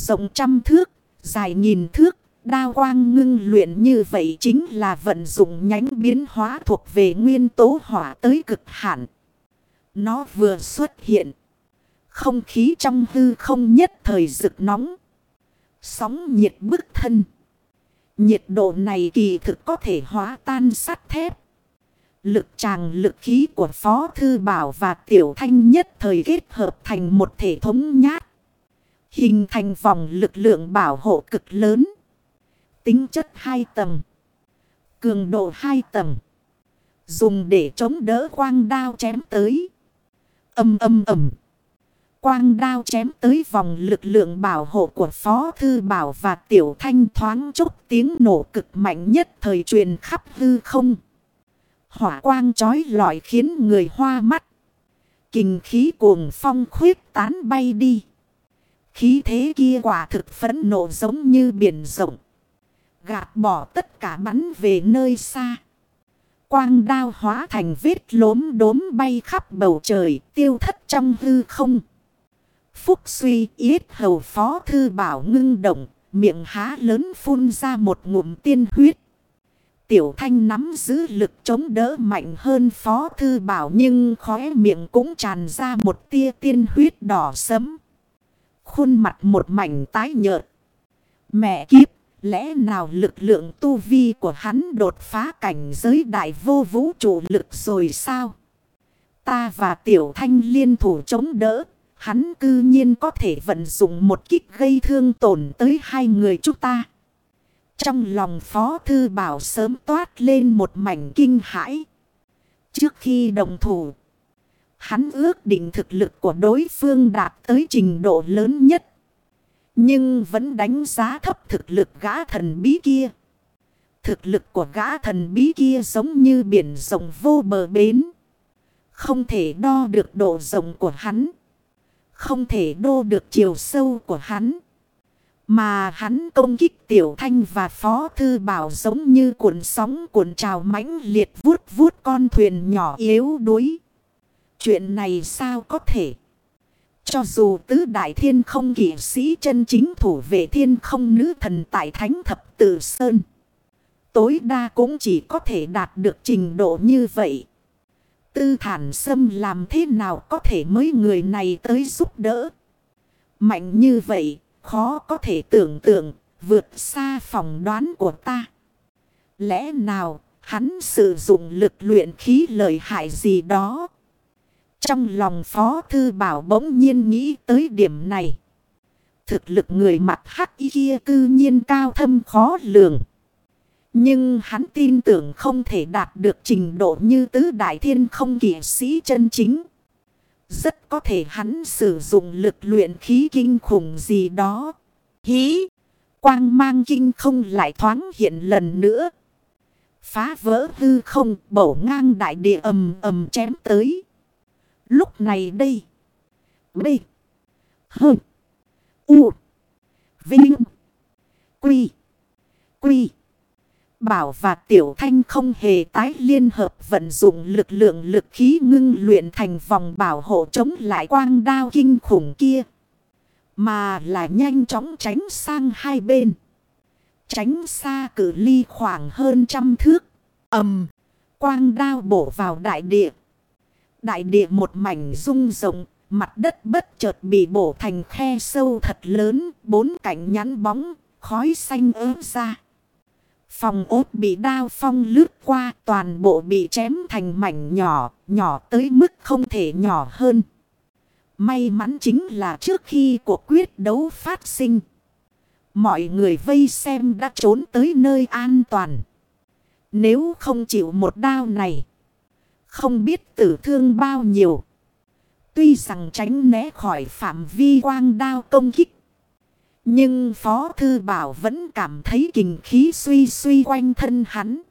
rộng trăm thước, dài nghìn thước. Đao quang ngưng luyện như vậy chính là vận dụng nhánh biến hóa thuộc về nguyên tố hỏa tới cực hạn. Nó vừa xuất hiện. Không khí trong hư không nhất thời rực nóng. Sóng nhiệt bức thân. Nhiệt độ này kỳ thực có thể hóa tan sắt thép. Lực tràng lực khí của Phó Thư Bảo và Tiểu Thanh nhất thời kết hợp thành một thể thống nhát. Hình thành vòng lực lượng bảo hộ cực lớn. Tính chất hai tầng. Cường độ hai tầng. Dùng để chống đỡ quang đao chém tới. Âm âm ầm. Quang đao chém tới vòng lực lượng bảo hộ của Phó Thư Bảo và Tiểu Thanh thoáng chốc tiếng nổ cực mạnh nhất thời truyền khắp hư không. Hỏa quang trói lọi khiến người hoa mắt. Kình khí cuồng phong khuyết tán bay đi. Khí thế kia quả thực phấn nộ giống như biển rộng. Gạt bỏ tất cả bắn về nơi xa. Quang đao hóa thành vết lốm đốm bay khắp bầu trời tiêu thất trong hư không. Phúc suy yết hầu phó thư bảo ngưng động, miệng há lớn phun ra một ngụm tiên huyết. Tiểu thanh nắm giữ lực chống đỡ mạnh hơn phó thư bảo nhưng khóe miệng cũng tràn ra một tia tiên huyết đỏ sấm. Khuôn mặt một mảnh tái nhợt. Mẹ kiếp, lẽ nào lực lượng tu vi của hắn đột phá cảnh giới đại vô vũ trụ lực rồi sao? Ta và tiểu thanh liên thủ chống đỡ, hắn cư nhiên có thể vận dụng một kích gây thương tổn tới hai người chúng ta. Trong lòng Phó Thư Bảo sớm toát lên một mảnh kinh hãi. Trước khi đồng thủ, hắn ước định thực lực của đối phương đạt tới trình độ lớn nhất. Nhưng vẫn đánh giá thấp thực lực gã thần bí kia. Thực lực của gã thần bí kia giống như biển rộng vô bờ bến. Không thể đo được độ rộng của hắn. Không thể đo được chiều sâu của hắn. Mà hắn công kích tiểu thanh và phó thư bảo giống như cuộn sóng cuộn trào mãnh liệt vuốt vuốt con thuyền nhỏ yếu đuối. Chuyện này sao có thể? Cho dù tứ đại thiên không kỷ sĩ chân chính thủ vệ thiên không nữ thần tại thánh thập tử sơn. Tối đa cũng chỉ có thể đạt được trình độ như vậy. Tư thản xâm làm thế nào có thể mấy người này tới giúp đỡ. Mạnh như vậy, khó có thể tưởng tượng, vượt xa phòng đoán của ta. Lẽ nào, hắn sử dụng lực luyện khí lợi hại gì đó? Trong lòng Phó Thư Bảo bỗng nhiên nghĩ tới điểm này. Thực lực người mặt hắc y kia cư nhiên cao thâm khó lường. Nhưng hắn tin tưởng không thể đạt được trình độ như tứ đại thiên không kỷ sĩ chân chính. Rất có thể hắn sử dụng lực luyện khí kinh khủng gì đó. Hí! Quang mang kinh không lại thoáng hiện lần nữa. Phá vỡ hư không, bổ ngang đại địa ầm ầm chém tới. Lúc này đây. B. H. U. Vinh. Quy. Quy. Bảo và Tiểu Thanh không hề tái liên hợp vận dụng lực lượng lực khí ngưng luyện thành vòng bảo hộ chống lại quang đao kinh khủng kia. Mà là nhanh chóng tránh sang hai bên. Tránh xa cử ly khoảng hơn trăm thước. ầm Quang đao bổ vào đại địa. Đại địa một mảnh rung rộng. Mặt đất bất chợt bị bổ thành khe sâu thật lớn. Bốn cạnh nhắn bóng. Khói xanh ớt ra. Phòng ốt bị đao phong lướt qua toàn bộ bị chém thành mảnh nhỏ, nhỏ tới mức không thể nhỏ hơn. May mắn chính là trước khi cuộc quyết đấu phát sinh. Mọi người vây xem đã trốn tới nơi an toàn. Nếu không chịu một đao này. Không biết tử thương bao nhiêu. Tuy rằng tránh né khỏi phạm vi quang đao công kích. Nhưng Phó Thư Bảo vẫn cảm thấy kinh khí suy suy quanh thân hắn.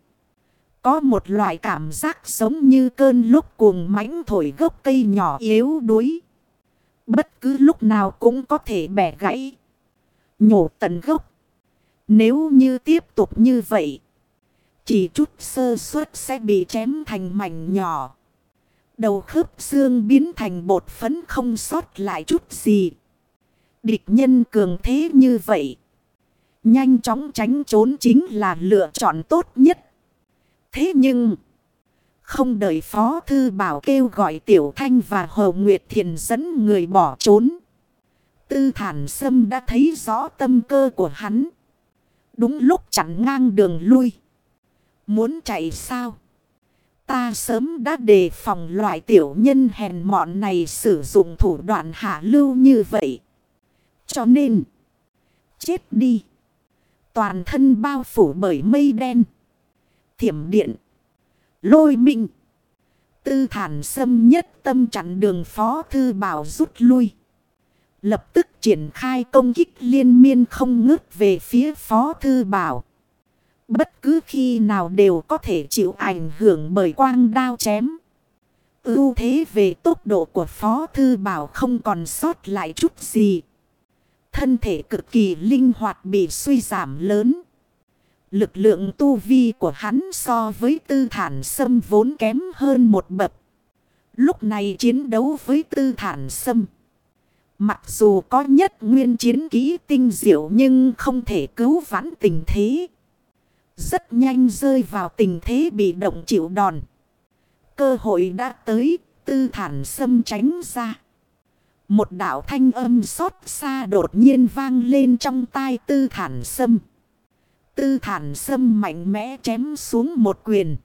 Có một loại cảm giác giống như cơn lúc cuồng mãnh thổi gốc cây nhỏ yếu đuối. Bất cứ lúc nào cũng có thể bẻ gãy. Nhổ tận gốc. Nếu như tiếp tục như vậy. Chỉ chút sơ suất sẽ bị chém thành mảnh nhỏ. Đầu khớp xương biến thành bột phấn không sót lại chút gì. Địch nhân cường thế như vậy. Nhanh chóng tránh trốn chính là lựa chọn tốt nhất. Thế nhưng... Không đợi Phó Thư Bảo kêu gọi Tiểu Thanh và Hồ Nguyệt Thiền dẫn người bỏ trốn. Tư thản sâm đã thấy rõ tâm cơ của hắn. Đúng lúc chặn ngang đường lui. Muốn chạy sao? Ta sớm đã đề phòng loại tiểu nhân hèn mọn này sử dụng thủ đoạn hạ lưu như vậy. Cho nên, chết đi. Toàn thân bao phủ bởi mây đen. Thiểm điện. Lôi minh. Tư thản xâm nhất tâm chặn đường phó thư bảo rút lui. Lập tức triển khai công kích liên miên không ngớt về phía phó thư bảo. Bất cứ khi nào đều có thể chịu ảnh hưởng bởi quang đao chém. ưu thế về tốc độ của phó thư bảo không còn sót lại chút gì. Thân thể cực kỳ linh hoạt bị suy giảm lớn. Lực lượng tu vi của hắn so với tư thản sâm vốn kém hơn một bậc. Lúc này chiến đấu với tư thản sâm. Mặc dù có nhất nguyên chiến ký tinh diệu nhưng không thể cứu vãn tình thế. Rất nhanh rơi vào tình thế bị động chịu đòn. Cơ hội đã tới, tư thản sâm tránh ra. Một đạo thanh âm xót xa đột nhiên vang lên trong tai tư thản sâm. Tư thản sâm mạnh mẽ chém xuống một quyền.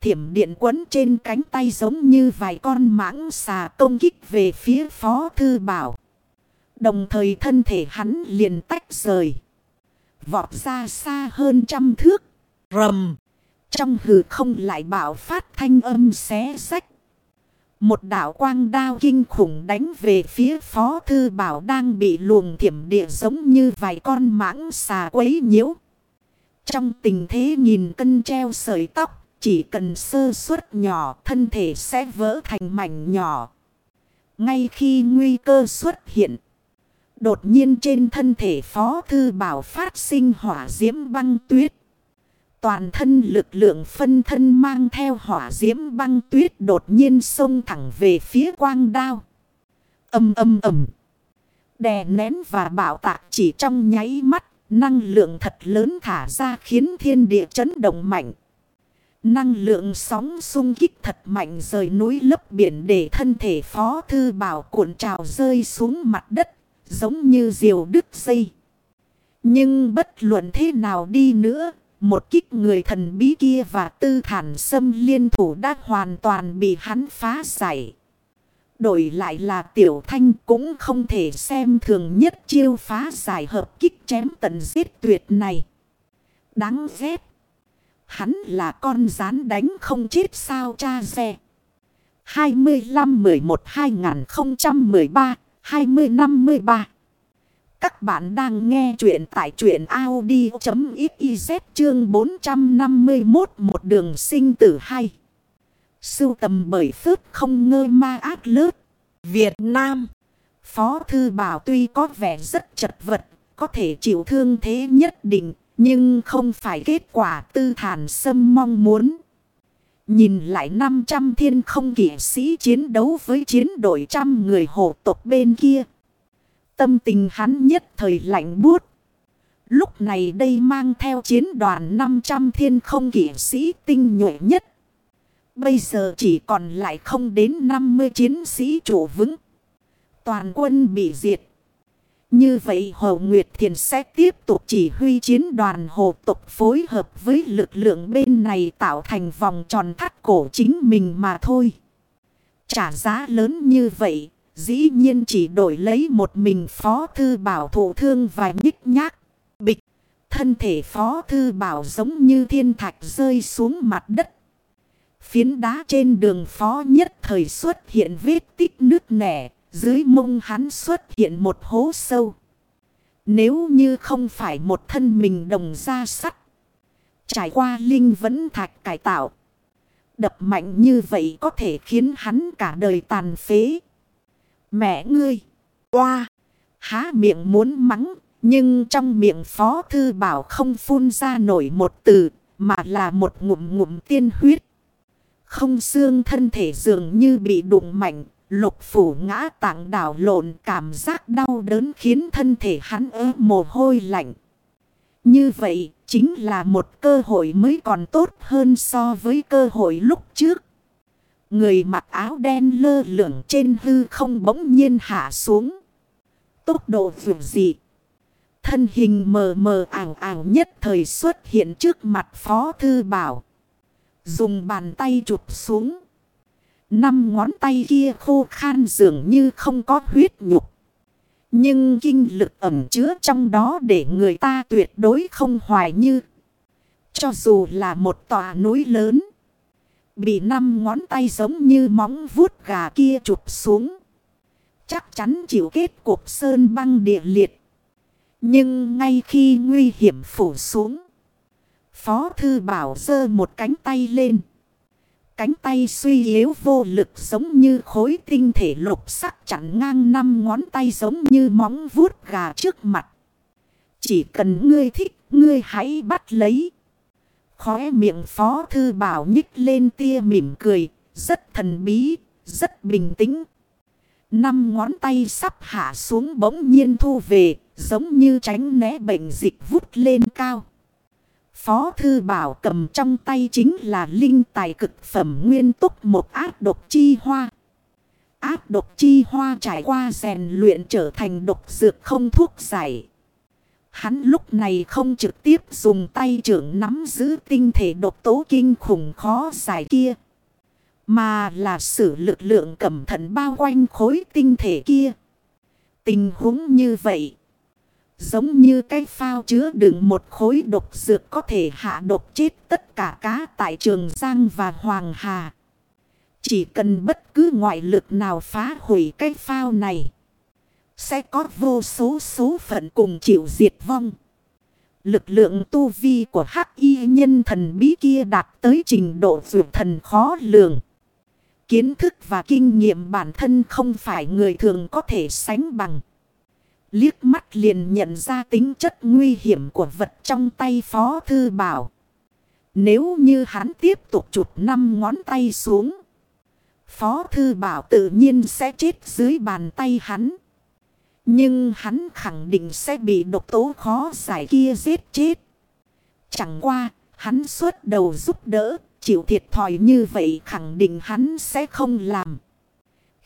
Thiểm điện quấn trên cánh tay giống như vài con mãng xà công kích về phía phó thư bảo. Đồng thời thân thể hắn liền tách rời. Vọt ra xa hơn trăm thước. Rầm. Trong hư không lại bảo phát thanh âm xé rách. Một đảo quang đao kinh khủng đánh về phía phó thư bảo đang bị luồng thiểm địa giống như vài con mãng xà quấy nhiễu. Trong tình thế nhìn cân treo sợi tóc, chỉ cần sơ suất nhỏ thân thể sẽ vỡ thành mảnh nhỏ. Ngay khi nguy cơ xuất hiện, đột nhiên trên thân thể phó thư bảo phát sinh hỏa diễm băng tuyết. Toàn thân lực lượng phân thân mang theo hỏa diễm băng tuyết đột nhiên xông thẳng về phía quang đao. Âm âm ầm. Đè nén và bảo tạc chỉ trong nháy mắt, năng lượng thật lớn thả ra khiến thiên địa chấn động mạnh. Năng lượng sóng sung kích thật mạnh rời núi lấp biển để thân thể phó thư bảo cuộn trào rơi xuống mặt đất, giống như diều đứt dây. Nhưng bất luận thế nào đi nữa, một kích người thần bí kia và tư thản xâm liên thủ đã hoàn toàn bị hắn phá giải. Đổi lại là tiểu thanh cũng không thể xem thường nhất chiêu phá giải hợp kích chém tận giết tuyệt này. Đáng ghét. Hắn là con rán đánh không chết sao cha xe. 2053. các bạn đang nghe chuyện tại chuyện Audi.xyz chương 451 một đường sinh tử hay. Sưu tầm bởi phước không ngơ ma ác lớp. Việt Nam. Phó Thư Bảo tuy có vẻ rất chật vật, có thể chịu thương thế nhất định, nhưng không phải kết quả tư thản sâm mong muốn. Nhìn lại 500 thiên không kỷ sĩ chiến đấu với chiến đội trăm người hộ tộc bên kia. Tâm tình hắn nhất thời lạnh buốt. Lúc này đây mang theo chiến đoàn 500 thiên không kỷ sĩ tinh nhuệ nhất. Bây giờ chỉ còn lại không đến 50 chiến sĩ chủ vững. Toàn quân bị diệt. Như vậy Hồ Nguyệt Thiền sẽ tiếp tục chỉ huy chiến đoàn hồ tục phối hợp với lực lượng bên này tạo thành vòng tròn thắt cổ chính mình mà thôi. Trả giá lớn như vậy, Dĩ nhiên chỉ đổi lấy một mình phó thư bảo thụ thương và nhích nhác. Bịch. Thân thể phó thư bảo giống như thiên thạch rơi xuống mặt đất. Phiến đá trên đường phó nhất thời xuất hiện vết tích nước nẻ. Dưới mông hắn xuất hiện một hố sâu. Nếu như không phải một thân mình đồng ra sắt. Trải qua linh vẫn thạch cải tạo. Đập mạnh như vậy có thể khiến hắn cả đời tàn phế. Mẹ ngươi, oa, há miệng muốn mắng, nhưng trong miệng phó thư bảo không phun ra nổi một từ, mà là một ngụm ngụm tiên huyết. Không xương thân thể dường như bị đụng mạnh, Lục phủ ngã tạng đảo lộn, cảm giác đau đớn khiến thân thể hắn ớ mồ hôi lạnh. Như vậy, chính là một cơ hội mới còn tốt hơn so với cơ hội lúc trước. Người mặc áo đen lơ lửng trên hư không bỗng nhiên hạ xuống. Tốc độ vượt dị. Thân hình mờ mờ ảo ảo nhất thời xuất hiện trước mặt Phó Thư Bảo. Dùng bàn tay chụp xuống. Năm ngón tay kia khô khan dường như không có huyết nhục. Nhưng kinh lực ẩm chứa trong đó để người ta tuyệt đối không hoài như. Cho dù là một tòa núi lớn. Bị năm ngón tay giống như móng vuốt gà kia chụp xuống. Chắc chắn chịu kết cuộc sơn băng địa liệt. Nhưng ngay khi nguy hiểm phủ xuống. Phó thư bảo dơ một cánh tay lên. Cánh tay suy yếu vô lực giống như khối tinh thể lục sắc chặn ngang năm ngón tay giống như móng vuốt gà trước mặt. Chỉ cần ngươi thích, ngươi hãy bắt lấy. Khóe miệng phó thư bảo nhích lên tia mỉm cười, rất thần bí, rất bình tĩnh. Năm ngón tay sắp hạ xuống bỗng nhiên thu về, giống như tránh né bệnh dịch vút lên cao. Phó Thư Bảo cầm trong tay chính là linh tài cực phẩm nguyên túc một áp độc chi hoa. Áp độc chi hoa trải qua rèn luyện trở thành độc dược không thuốc giải. Hắn lúc này không trực tiếp dùng tay trưởng nắm giữ tinh thể độc tố kinh khủng khó giải kia. Mà là sử lực lượng cẩm thận bao quanh khối tinh thể kia. Tình huống như vậy. Giống như cái phao chứa đựng một khối độc dược có thể hạ độc chết tất cả cá tại Trường Giang và Hoàng Hà. Chỉ cần bất cứ ngoại lực nào phá hủy cái phao này. Sẽ có vô số số phận cùng chịu diệt vong. Lực lượng tu vi của hắc y nhân thần bí kia đạt tới trình độ dược thần khó lường. Kiến thức và kinh nghiệm bản thân không phải người thường có thể sánh bằng. Liếc mắt liền nhận ra tính chất nguy hiểm của vật trong tay Phó Thư Bảo. Nếu như hắn tiếp tục chụp năm ngón tay xuống. Phó Thư Bảo tự nhiên sẽ chết dưới bàn tay hắn. Nhưng hắn khẳng định sẽ bị độc tố khó giải kia giết chết. Chẳng qua, hắn xuất đầu giúp đỡ, chịu thiệt thòi như vậy khẳng định hắn sẽ không làm.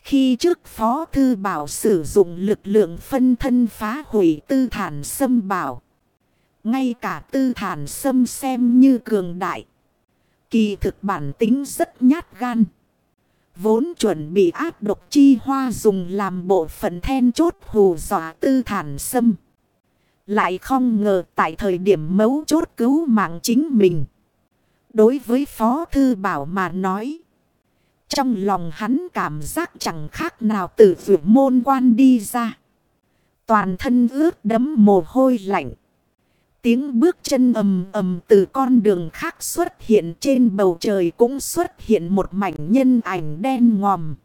Khi trước Phó Thư Bảo sử dụng lực lượng phân thân phá hủy tư thản xâm bảo. Ngay cả tư thản xâm xem như cường đại. Kỳ thực bản tính rất nhát gan. Vốn chuẩn bị áp độc chi hoa dùng làm bộ phận then chốt hù dọa tư thản xâm. Lại không ngờ tại thời điểm mấu chốt cứu mạng chính mình. Đối với Phó Thư Bảo mà nói. Trong lòng hắn cảm giác chẳng khác nào từ vượt môn quan đi ra. Toàn thân ướt đấm mồ hôi lạnh. Tiếng bước chân ầm ầm từ con đường khác xuất hiện trên bầu trời cũng xuất hiện một mảnh nhân ảnh đen ngòm.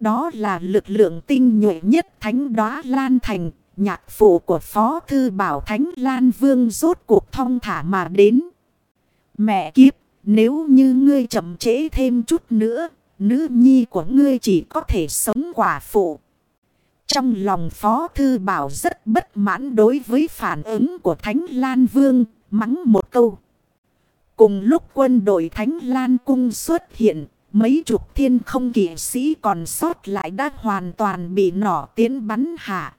Đó là lực lượng tinh nhuệ nhất thánh đóa Lan Thành, nhạc phụ của Phó Thư Bảo Thánh Lan Vương rốt cuộc thông thả mà đến. Mẹ kiếp, nếu như ngươi chậm trễ thêm chút nữa, nữ nhi của ngươi chỉ có thể sống quả phụ. Trong lòng Phó Thư Bảo rất bất mãn đối với phản ứng của Thánh Lan Vương, mắng một câu. Cùng lúc quân đội Thánh Lan Cung xuất hiện, mấy chục thiên không kỷ sĩ còn sót lại đã hoàn toàn bị nỏ tiến bắn hạ.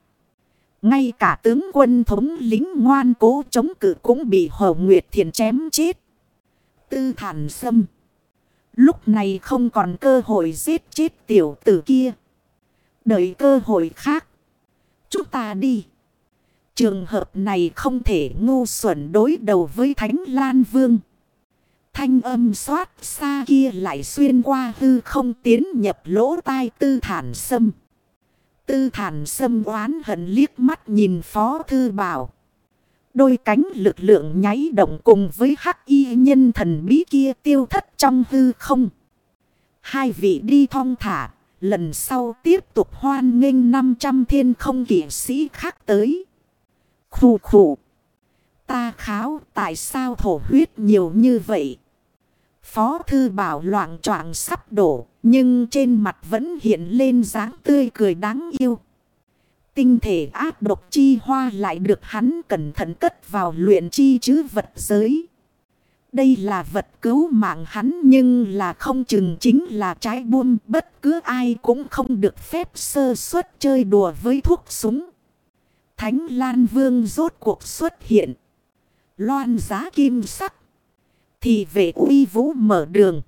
Ngay cả tướng quân thống lính ngoan cố chống cự cũng bị Hồ Nguyệt Thiền chém chết. Tư thản Sâm, Lúc này không còn cơ hội giết chết tiểu tử kia. Đợi cơ hội khác. Chúng ta đi. Trường hợp này không thể ngu xuẩn đối đầu với Thánh Lan Vương. Thanh âm xoát xa kia lại xuyên qua hư không tiến nhập lỗ tai tư thản sâm. Tư thản sâm oán hận liếc mắt nhìn phó thư bảo. Đôi cánh lực lượng nháy động cùng với hắc y nhân thần bí kia tiêu thất trong hư không. Hai vị đi thong thả, lần sau tiếp tục hoan nghênh 500 thiên không kỷ sĩ khác tới. Khủ khủ. Ta kháo tại sao thổ huyết nhiều như vậy? Phó thư bảo loạn troảng sắp đổ, nhưng trên mặt vẫn hiện lên dáng tươi cười đáng yêu. Tinh thể ác độc chi hoa lại được hắn cẩn thận cất vào luyện chi chứ vật giới. Đây là vật cứu mạng hắn nhưng là không chừng chính là trái buôn bất cứ ai cũng không được phép sơ suất chơi đùa với thuốc súng. Thánh Lan Vương rốt cuộc xuất hiện. Loan giá kim sắc. Thì về uy vũ mở đường.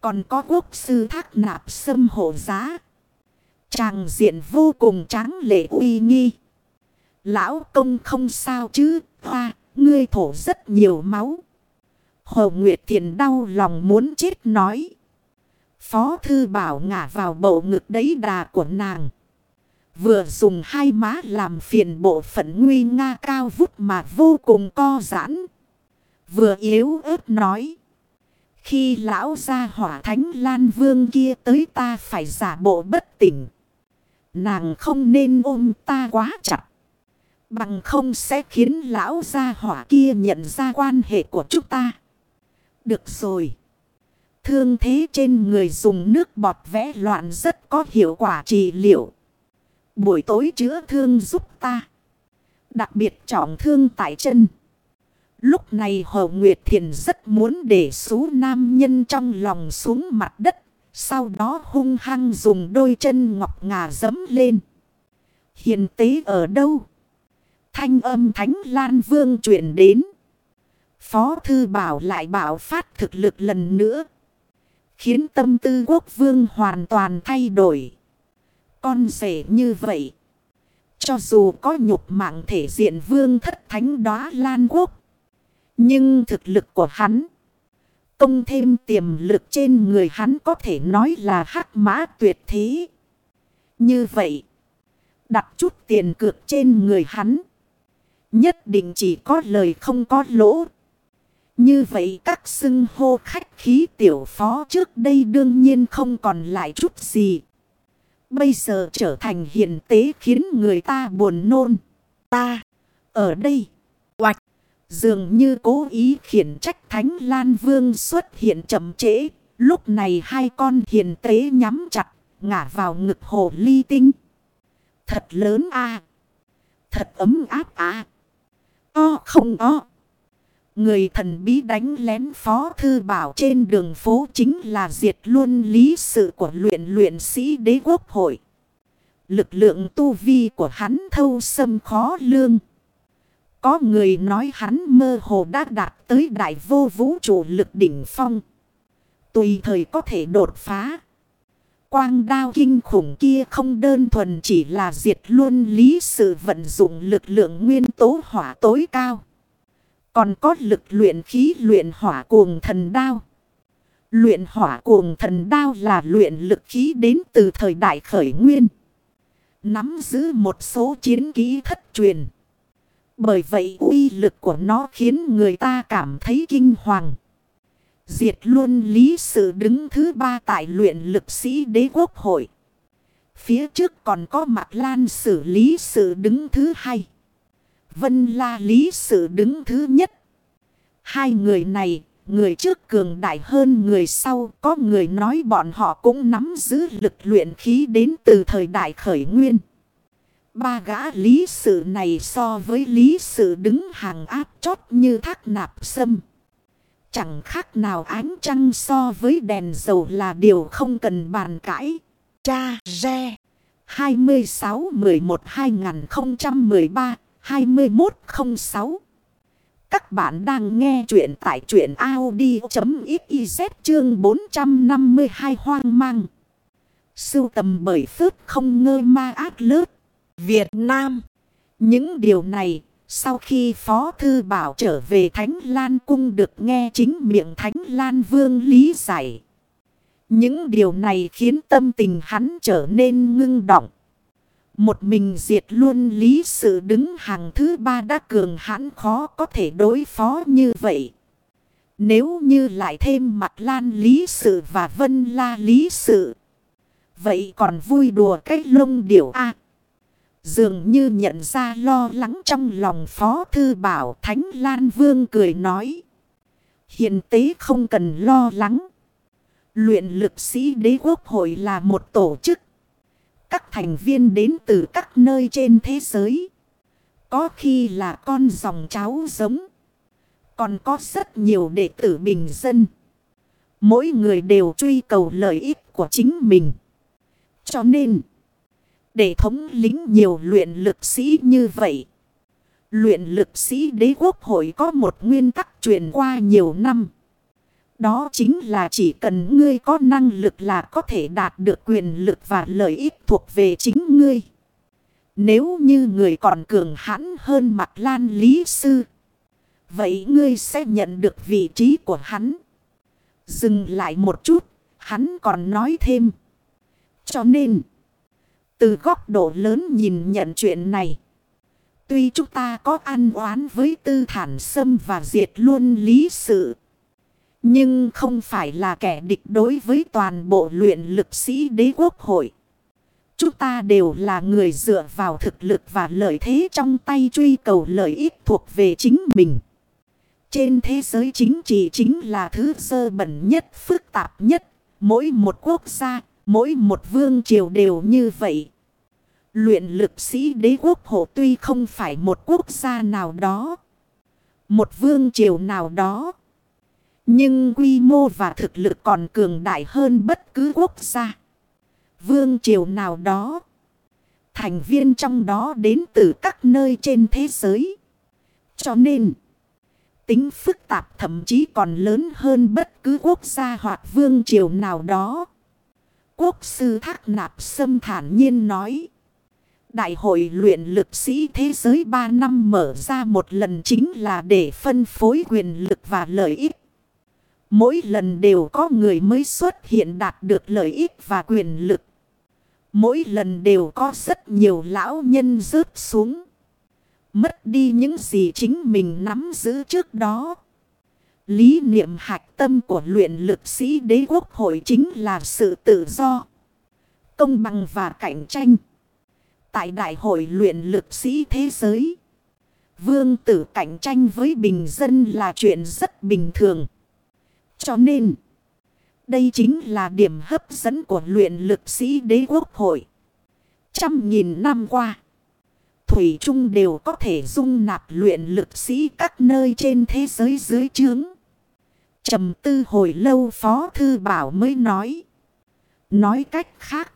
Còn có quốc sư thác nạp sâm hộ giá. Tràng diện vô cùng tráng lệ uy nghi. Lão công không sao chứ. Hoa, ngươi thổ rất nhiều máu. Hồ Nguyệt Thiền đau lòng muốn chết nói. Phó thư bảo ngả vào bầu ngực đấy đà của nàng. Vừa dùng hai má làm phiền bộ phận nguy nga cao vút mà vô cùng co giãn. Vừa yếu ớt nói. Khi lão ra hỏa thánh lan vương kia tới ta phải giả bộ bất tỉnh. Nàng không nên ôm ta quá chặt. Bằng không sẽ khiến lão gia hỏa kia nhận ra quan hệ của chúng ta. Được rồi. Thương thế trên người dùng nước bọt vẽ loạn rất có hiệu quả trị liệu. Buổi tối chữa thương giúp ta. Đặc biệt trọng thương tại chân. Lúc này Hồ Nguyệt Thiền rất muốn để số nam nhân trong lòng xuống mặt đất. Sau đó hung hăng dùng đôi chân ngọc ngà dấm lên. Hiền tế ở đâu? Thanh âm Thánh Lan Vương chuyển đến. Phó Thư Bảo lại bảo phát thực lực lần nữa. Khiến tâm tư quốc vương hoàn toàn thay đổi. Con rể như vậy. Cho dù có nhục mạng thể diện vương thất thánh đóa lan quốc. Nhưng thực lực của hắn. Công thêm tiềm lực trên người hắn có thể nói là hắc mã tuyệt thế. Như vậy. Đặt chút tiền cược trên người hắn. Nhất định chỉ có lời không có lỗ. Như vậy các xưng hô khách khí tiểu phó trước đây đương nhiên không còn lại chút gì. Bây giờ trở thành hiện tế khiến người ta buồn nôn. Ta, ở đây, dường như cố ý khiển trách Thánh Lan Vương xuất hiện chậm trễ. Lúc này hai con hiền tế nhắm chặt, ngả vào ngực hồ ly tinh. Thật lớn a Thật ấm áp a O không o. Người thần bí đánh lén phó thư bảo trên đường phố chính là diệt luôn lý sự của luyện luyện sĩ đế quốc hội. Lực lượng tu vi của hắn thâu xâm khó lương. Có người nói hắn mơ hồ đã đạt tới đại vô vũ trụ lực đỉnh phong. Tùy thời có thể đột phá. Quang đao kinh khủng kia không đơn thuần chỉ là diệt luôn lý sự vận dụng lực lượng nguyên tố hỏa tối cao. Còn có lực luyện khí luyện hỏa cuồng thần đao. Luyện hỏa cuồng thần đao là luyện lực khí đến từ thời đại khởi nguyên. Nắm giữ một số chiến ký thất truyền. Bởi vậy uy lực của nó khiến người ta cảm thấy kinh hoàng. Diệt luôn lý sự đứng thứ ba tại luyện lực sĩ đế quốc hội. Phía trước còn có mặt lan xử lý sự đứng thứ hai. Vân la lý sự đứng thứ nhất. Hai người này, người trước cường đại hơn người sau. Có người nói bọn họ cũng nắm giữ lực luyện khí đến từ thời đại khởi nguyên. Ba gã lý sự này so với lý sự đứng hàng áp chót như thác nạp sâm. Chẳng khác nào ánh trăng so với đèn dầu là điều không cần bàn cãi. Cha Re 26 11 2013 2106 Các bạn đang nghe chuyện tại chuyện Audi.xyz chương 452 hoang mang. Sưu tầm bởi phước không ngơ ma ác lớp. Việt Nam. Những điều này, sau khi Phó Thư Bảo trở về Thánh Lan Cung được nghe chính miệng Thánh Lan Vương lý giải. Những điều này khiến tâm tình hắn trở nên ngưng động. Một mình diệt luôn lý sự đứng hàng thứ ba đã cường hãn khó có thể đối phó như vậy. Nếu như lại thêm mặt lan lý sự và vân la lý sự. Vậy còn vui đùa cách lông điểu A. Dường như nhận ra lo lắng trong lòng Phó Thư Bảo Thánh Lan Vương cười nói. Hiện tế không cần lo lắng. Luyện lực sĩ đế quốc hội là một tổ chức. Các thành viên đến từ các nơi trên thế giới. Có khi là con dòng cháu giống. Còn có rất nhiều đệ tử bình dân. Mỗi người đều truy cầu lợi ích của chính mình. Cho nên, để thống lính nhiều luyện lực sĩ như vậy. Luyện lực sĩ đế quốc hội có một nguyên tắc truyền qua nhiều năm. Đó chính là chỉ cần ngươi có năng lực là có thể đạt được quyền lực và lợi ích thuộc về chính ngươi. Nếu như người còn cường hãn hơn mặt lan lý sư. Vậy ngươi sẽ nhận được vị trí của hắn. Dừng lại một chút, hắn còn nói thêm. Cho nên, từ góc độ lớn nhìn nhận chuyện này. Tuy chúng ta có ăn oán với tư thản sâm và diệt luôn lý sự. Nhưng không phải là kẻ địch đối với toàn bộ luyện lực sĩ đế quốc hội. Chúng ta đều là người dựa vào thực lực và lợi thế trong tay truy cầu lợi ích thuộc về chính mình. Trên thế giới chính trị chính là thứ sơ bẩn nhất, phức tạp nhất. Mỗi một quốc gia, mỗi một vương triều đều như vậy. Luyện lực sĩ đế quốc hộ tuy không phải một quốc gia nào đó. Một vương triều nào đó. Nhưng quy mô và thực lực còn cường đại hơn bất cứ quốc gia. Vương triều nào đó. Thành viên trong đó đến từ các nơi trên thế giới. Cho nên, tính phức tạp thậm chí còn lớn hơn bất cứ quốc gia hoặc vương triều nào đó. Quốc sư Thác Nạp Sâm thản nhiên nói. Đại hội luyện lực sĩ thế giới 3 năm mở ra một lần chính là để phân phối quyền lực và lợi ích. Mỗi lần đều có người mới xuất hiện đạt được lợi ích và quyền lực. Mỗi lần đều có rất nhiều lão nhân rớt xuống. Mất đi những gì chính mình nắm giữ trước đó. Lý niệm hạch tâm của luyện lực sĩ đế quốc hội chính là sự tự do, công bằng và cạnh tranh. Tại đại hội luyện lực sĩ thế giới, vương tử cạnh tranh với bình dân là chuyện rất bình thường. Cho nên, đây chính là điểm hấp dẫn của luyện lực sĩ đế quốc hội. Trăm nghìn năm qua, Thủy Trung đều có thể dung nạp luyện lực sĩ các nơi trên thế giới dưới chướng trầm tư hồi lâu Phó Thư Bảo mới nói. Nói cách khác,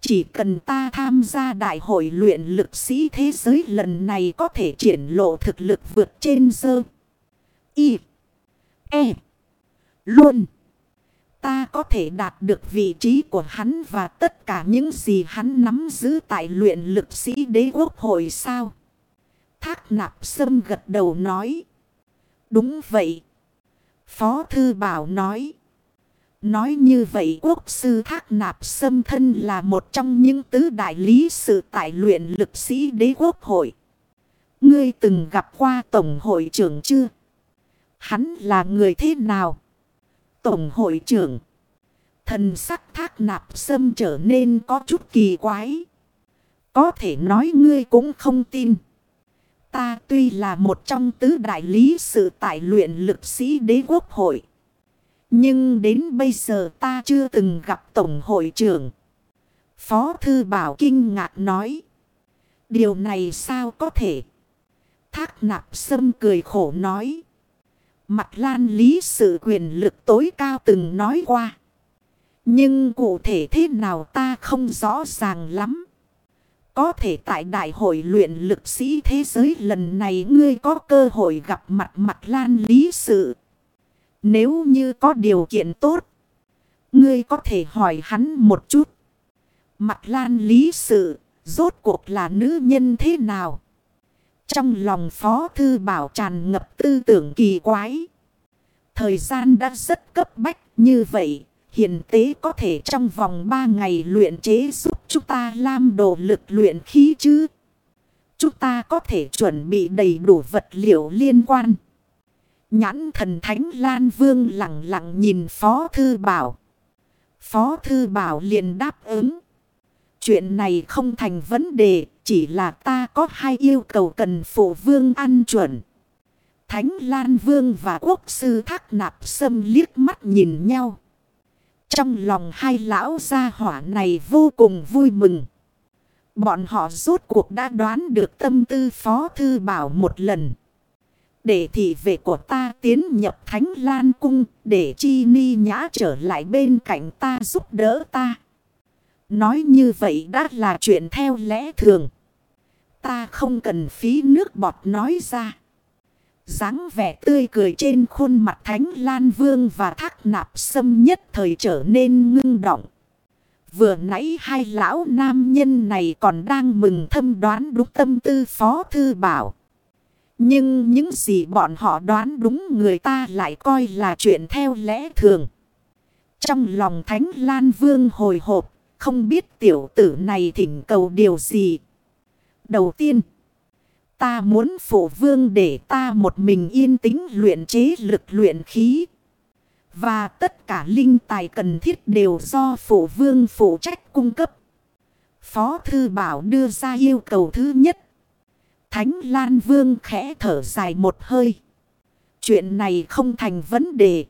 chỉ cần ta tham gia đại hội luyện lực sĩ thế giới lần này có thể triển lộ thực lực vượt trên dơ. Y. E. Luôn. Ta có thể đạt được vị trí của hắn và tất cả những gì hắn nắm giữ tại luyện lực sĩ đế quốc hội sao? Thác nạp sâm gật đầu nói. Đúng vậy. Phó Thư Bảo nói. Nói như vậy quốc sư thác nạp sâm thân là một trong những tứ đại lý sự tại luyện lực sĩ đế quốc hội. Ngươi từng gặp qua tổng hội trưởng chưa? Hắn là người thế nào? Tổng hội trưởng. Thần sắc thác nạp sâm trở nên có chút kỳ quái. Có thể nói ngươi cũng không tin. Ta tuy là một trong tứ đại lý sự tại luyện lực sĩ đế quốc hội. Nhưng đến bây giờ ta chưa từng gặp Tổng hội trưởng. Phó Thư Bảo kinh ngạc nói. Điều này sao có thể? Thác nạp sâm cười khổ nói. Mặt lan lý sự quyền lực tối cao từng nói qua. Nhưng cụ thể thế nào ta không rõ ràng lắm. Có thể tại đại hội luyện lực sĩ thế giới lần này ngươi có cơ hội gặp mặt mặt lan lý sự. Nếu như có điều kiện tốt, ngươi có thể hỏi hắn một chút. Mặt lan lý sự, rốt cuộc là nữ nhân thế nào? Trong lòng Phó Thư Bảo tràn ngập tư tưởng kỳ quái. Thời gian đã rất cấp bách như vậy. Hiện tế có thể trong vòng 3 ngày luyện chế giúp chúng ta làm đồ lực luyện khí chứ. Chúng ta có thể chuẩn bị đầy đủ vật liệu liên quan. Nhãn thần thánh Lan Vương lặng lặng nhìn Phó Thư Bảo. Phó Thư Bảo liền đáp ứng. Chuyện này không thành vấn đề, chỉ là ta có hai yêu cầu cần phụ vương ăn chuẩn. Thánh Lan Vương và quốc sư thác nạp sâm liếc mắt nhìn nhau. Trong lòng hai lão gia hỏa này vô cùng vui mừng. Bọn họ rốt cuộc đã đoán được tâm tư Phó Thư Bảo một lần. Để thị vệ của ta tiến nhập Thánh Lan Cung, để chi ni nhã trở lại bên cạnh ta giúp đỡ ta. Nói như vậy đã là chuyện theo lẽ thường. Ta không cần phí nước bọt nói ra dáng vẻ tươi cười trên khuôn mặt Thánh Lan Vương và Thác Nạp Sâm nhất thời trở nên ngưng động. Vừa nãy hai lão nam nhân này còn đang mừng thâm đoán đúng tâm tư Phó Thư Bảo. Nhưng những gì bọn họ đoán đúng người ta lại coi là chuyện theo lẽ thường. Trong lòng Thánh Lan Vương hồi hộp, không biết tiểu tử này thỉnh cầu điều gì. Đầu tiên... Ta muốn phụ vương để ta một mình yên tĩnh luyện chế lực luyện khí. Và tất cả linh tài cần thiết đều do phụ vương phụ trách cung cấp. Phó Thư Bảo đưa ra yêu cầu thứ nhất. Thánh Lan Vương khẽ thở dài một hơi. Chuyện này không thành vấn đề.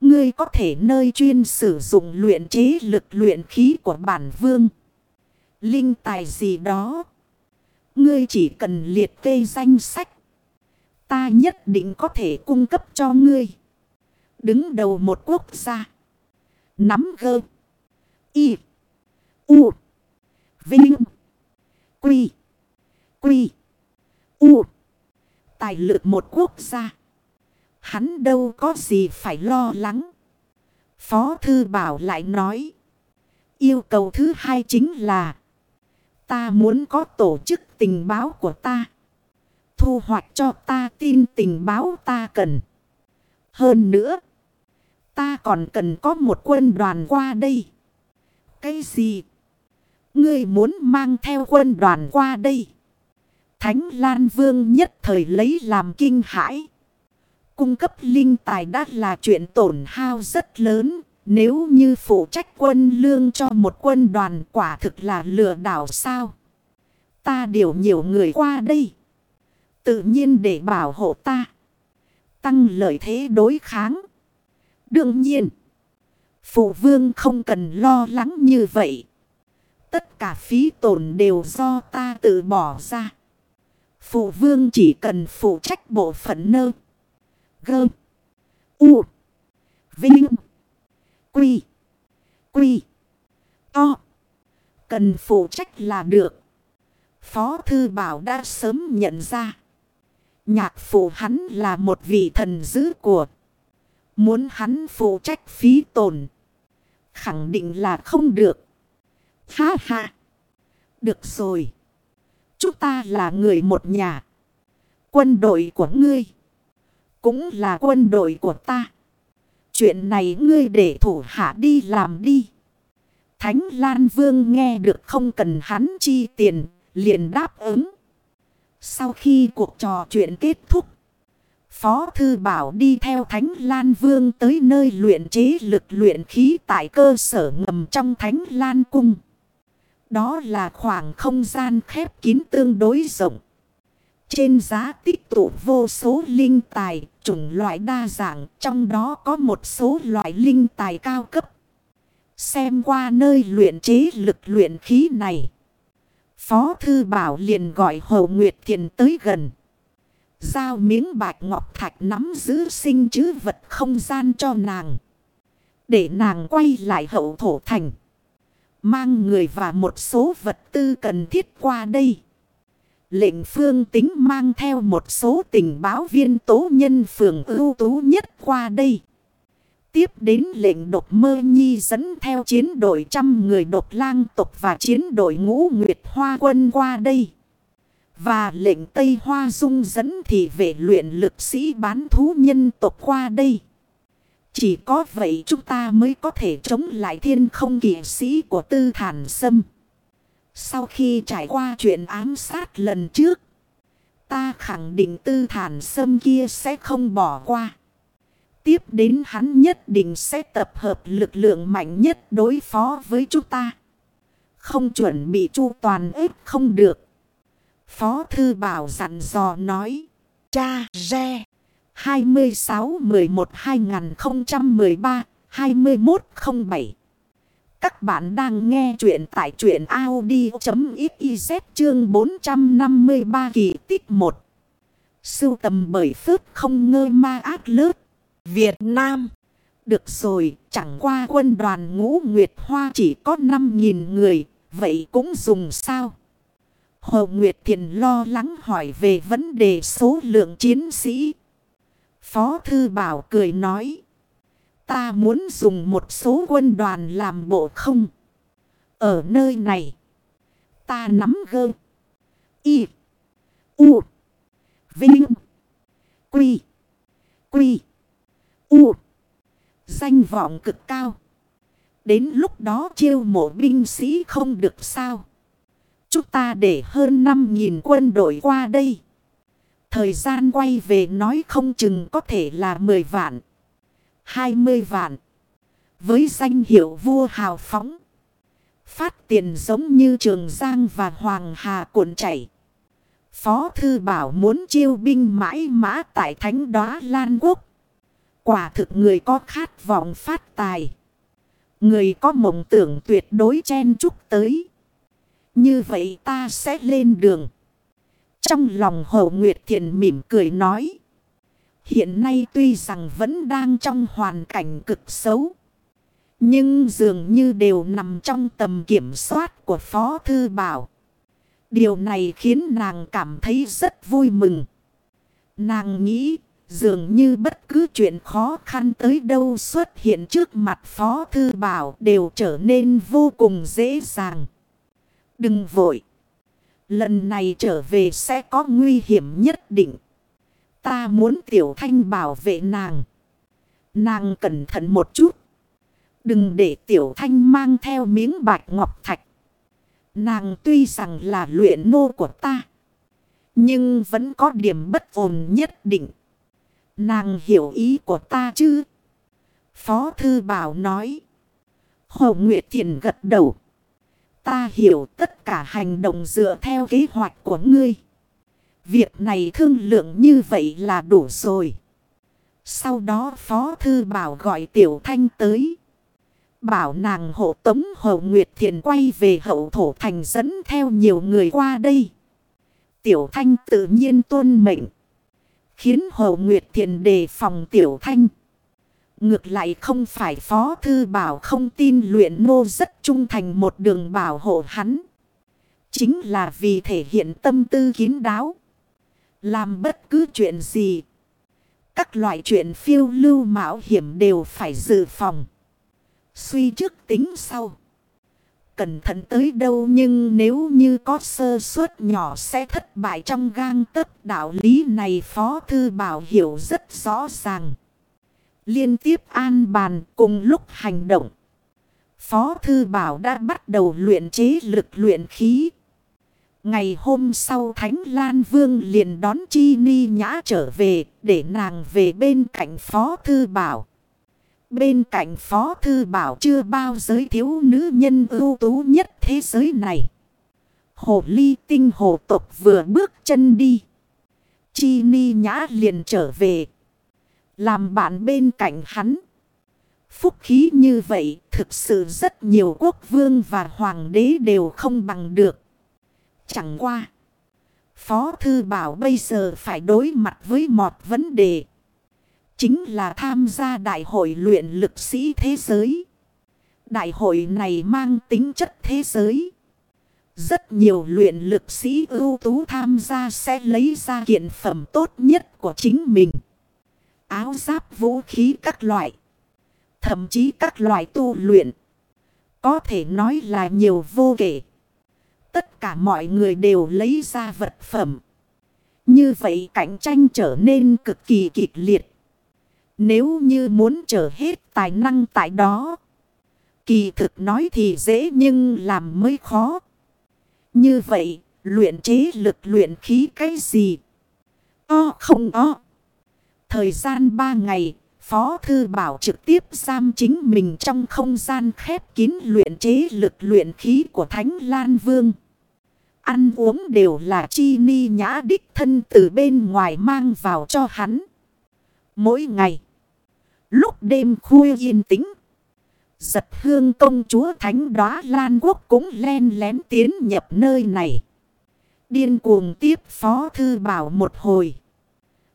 Ngươi có thể nơi chuyên sử dụng luyện chế lực luyện khí của bản vương. Linh tài gì đó. Ngươi chỉ cần liệt kê danh sách. Ta nhất định có thể cung cấp cho ngươi. Đứng đầu một quốc gia. Nắm gơ. Y. U. Vinh. Quy. Quy. U. Tài lực một quốc gia. Hắn đâu có gì phải lo lắng. Phó Thư Bảo lại nói. Yêu cầu thứ hai chính là. Ta muốn có tổ chức tình báo của ta. Thu hoạch cho ta tin tình báo ta cần. Hơn nữa. Ta còn cần có một quân đoàn qua đây. Cái gì? Ngươi muốn mang theo quân đoàn qua đây. Thánh Lan Vương nhất thời lấy làm kinh hãi. Cung cấp linh tài đã là chuyện tổn hao rất lớn. Nếu như phụ trách quân lương cho một quân đoàn quả thực là lừa đảo sao? Ta điều nhiều người qua đây. Tự nhiên để bảo hộ ta. Tăng lợi thế đối kháng. Đương nhiên. Phụ vương không cần lo lắng như vậy. Tất cả phí tổn đều do ta tự bỏ ra. Phụ vương chỉ cần phụ trách bộ phận nơ. Gơ. U. Vinh. Quy. Quy. To. Cần phụ trách là được. Phó Thư Bảo đã sớm nhận ra. Nhạc phụ hắn là một vị thần dữ của. Muốn hắn phụ trách phí tồn. Khẳng định là không được. Ha ha. Được rồi. Chúng ta là người một nhà. Quân đội của ngươi. Cũng là quân đội của ta. Chuyện này ngươi để thủ hạ đi làm đi. Thánh Lan Vương nghe được không cần hắn chi tiền, liền đáp ứng. Sau khi cuộc trò chuyện kết thúc, Phó Thư Bảo đi theo Thánh Lan Vương tới nơi luyện chế lực luyện khí tại cơ sở ngầm trong Thánh Lan Cung. Đó là khoảng không gian khép kín tương đối rộng. Trên giá tích tụ vô số linh tài, chủng loại đa dạng, trong đó có một số loại linh tài cao cấp. Xem qua nơi luyện chế lực luyện khí này. Phó Thư Bảo liền gọi Hồ Nguyệt Thiền tới gần. Giao miếng bạch ngọc thạch nắm giữ sinh chứ vật không gian cho nàng. Để nàng quay lại hậu thổ thành. Mang người và một số vật tư cần thiết qua đây. Lệnh phương tính mang theo một số tình báo viên tố nhân phường ưu tú nhất qua đây. Tiếp đến lệnh độc mơ nhi dẫn theo chiến đội trăm người độc lang tộc và chiến đội ngũ Nguyệt Hoa quân qua đây. Và lệnh Tây Hoa Dung dẫn thì về luyện lực sĩ bán thú nhân tộc qua đây. Chỉ có vậy chúng ta mới có thể chống lại thiên không kỵ sĩ của tư thản sâm. Sau khi trải qua chuyện ám sát lần trước, ta khẳng định tư thản sâm kia sẽ không bỏ qua. Tiếp đến hắn nhất định sẽ tập hợp lực lượng mạnh nhất đối phó với chúng ta. Không chuẩn bị chu toàn ếp không được. Phó Thư Bảo dặn dò nói. cha re 26-11-2013-2107 các bạn đang nghe chuyện tại truyện Audi.xyz chương 453 kỳ tích 1 Sưu tầm bởi phước không ngơ ma ác lớp Việt Nam Được rồi, chẳng qua quân đoàn ngũ Nguyệt Hoa chỉ có 5.000 người, vậy cũng dùng sao? Hồ Nguyệt Thiền lo lắng hỏi về vấn đề số lượng chiến sĩ. Phó Thư Bảo cười nói. Ta muốn dùng một số quân đoàn làm bộ không? Ở nơi này. Ta nắm gơ. Y. U. Vinh. Quy. Quy. U. Danh vọng cực cao. Đến lúc đó chiêu mộ binh sĩ không được sao. Chúng ta để hơn 5.000 quân đội qua đây. Thời gian quay về nói không chừng có thể là 10 vạn. 20 vạn. Với danh hiệu vua hào phóng. Phát tiền giống như Trường Giang và Hoàng Hà cuộn chảy. Phó Thư Bảo muốn chiêu binh mãi mã tại Thánh Đóa Lan Quốc. Quả thực người có khát vọng phát tài. Người có mộng tưởng tuyệt đối chen chúc tới. Như vậy ta sẽ lên đường. Trong lòng hậu Nguyệt Thiện mỉm cười nói. Hiện nay tuy rằng vẫn đang trong hoàn cảnh cực xấu. Nhưng dường như đều nằm trong tầm kiểm soát của Phó Thư Bảo. Điều này khiến nàng cảm thấy rất vui mừng. Nàng nghĩ, dường như bất cứ chuyện khó khăn tới đâu xuất hiện trước mặt Phó Thư Bảo đều trở nên vô cùng dễ dàng. Đừng vội. Lần này trở về sẽ có nguy hiểm nhất định. Ta muốn Tiểu Thanh bảo vệ nàng. Nàng cẩn thận một chút. Đừng để Tiểu Thanh mang theo miếng bạch ngọc thạch. Nàng tuy rằng là luyện nô của ta. Nhưng vẫn có điểm bất ổn nhất định. Nàng hiểu ý của ta chứ? Phó Thư Bảo nói. Hồ Nguyệt Thiện gật đầu. Ta hiểu tất cả hành động dựa theo kế hoạch của ngươi. Việc này thương lượng như vậy là đủ rồi. Sau đó Phó Thư Bảo gọi Tiểu Thanh tới. Bảo nàng hộ tống Hậu Nguyệt Thiền quay về hậu thổ thành dẫn theo nhiều người qua đây. Tiểu Thanh tự nhiên tuân mệnh. Khiến Hậu Nguyệt Thiền đề phòng Tiểu Thanh. Ngược lại không phải Phó Thư Bảo không tin luyện nô rất trung thành một đường bảo hộ hắn. Chính là vì thể hiện tâm tư kín đáo. Làm bất cứ chuyện gì. Các loại chuyện phiêu lưu mạo hiểm đều phải dự phòng. Suy trước tính sau. Cẩn thận tới đâu nhưng nếu như có sơ suất nhỏ sẽ thất bại trong gang tấc đạo lý này Phó Thư Bảo hiểu rất rõ ràng. Liên tiếp an bàn cùng lúc hành động. Phó Thư Bảo đã bắt đầu luyện chế lực luyện khí. Ngày hôm sau Thánh Lan Vương liền đón Chi Ni Nhã trở về để nàng về bên cạnh Phó Thư Bảo. Bên cạnh Phó Thư Bảo chưa bao giới thiếu nữ nhân ưu tú nhất thế giới này. Hồ ly tinh hồ tộc vừa bước chân đi. Chi Ni Nhã liền trở về. Làm bạn bên cạnh hắn. Phúc khí như vậy thực sự rất nhiều quốc vương và hoàng đế đều không bằng được. Chẳng qua. Phó Thư Bảo bây giờ phải đối mặt với một vấn đề. Chính là tham gia đại hội luyện lực sĩ thế giới. Đại hội này mang tính chất thế giới. Rất nhiều luyện lực sĩ ưu tú tham gia sẽ lấy ra kiện phẩm tốt nhất của chính mình áo giáp vũ khí các loại. Thậm chí các loại tu luyện. Có thể nói là nhiều vô kể. Tất cả mọi người đều lấy ra vật phẩm. Như vậy cạnh tranh trở nên cực kỳ kịch liệt. Nếu như muốn trở hết tài năng tại đó. Kỳ thực nói thì dễ nhưng làm mới khó. Như vậy, luyện chế lực luyện khí cái gì? O không o. Thời gian 3 ngày, Phó Thư Bảo trực tiếp giam chính mình trong không gian khép kín luyện chế lực luyện khí của Thánh Lan Vương. Ăn uống đều là chi ni nhã đích thân từ bên ngoài mang vào cho hắn. Mỗi ngày, lúc đêm khuya yên tĩnh, giật hương công chúa thánh Đóa Lan Quốc cũng len lén tiến nhập nơi này. Điên cuồng tiếp phó thư bảo một hồi.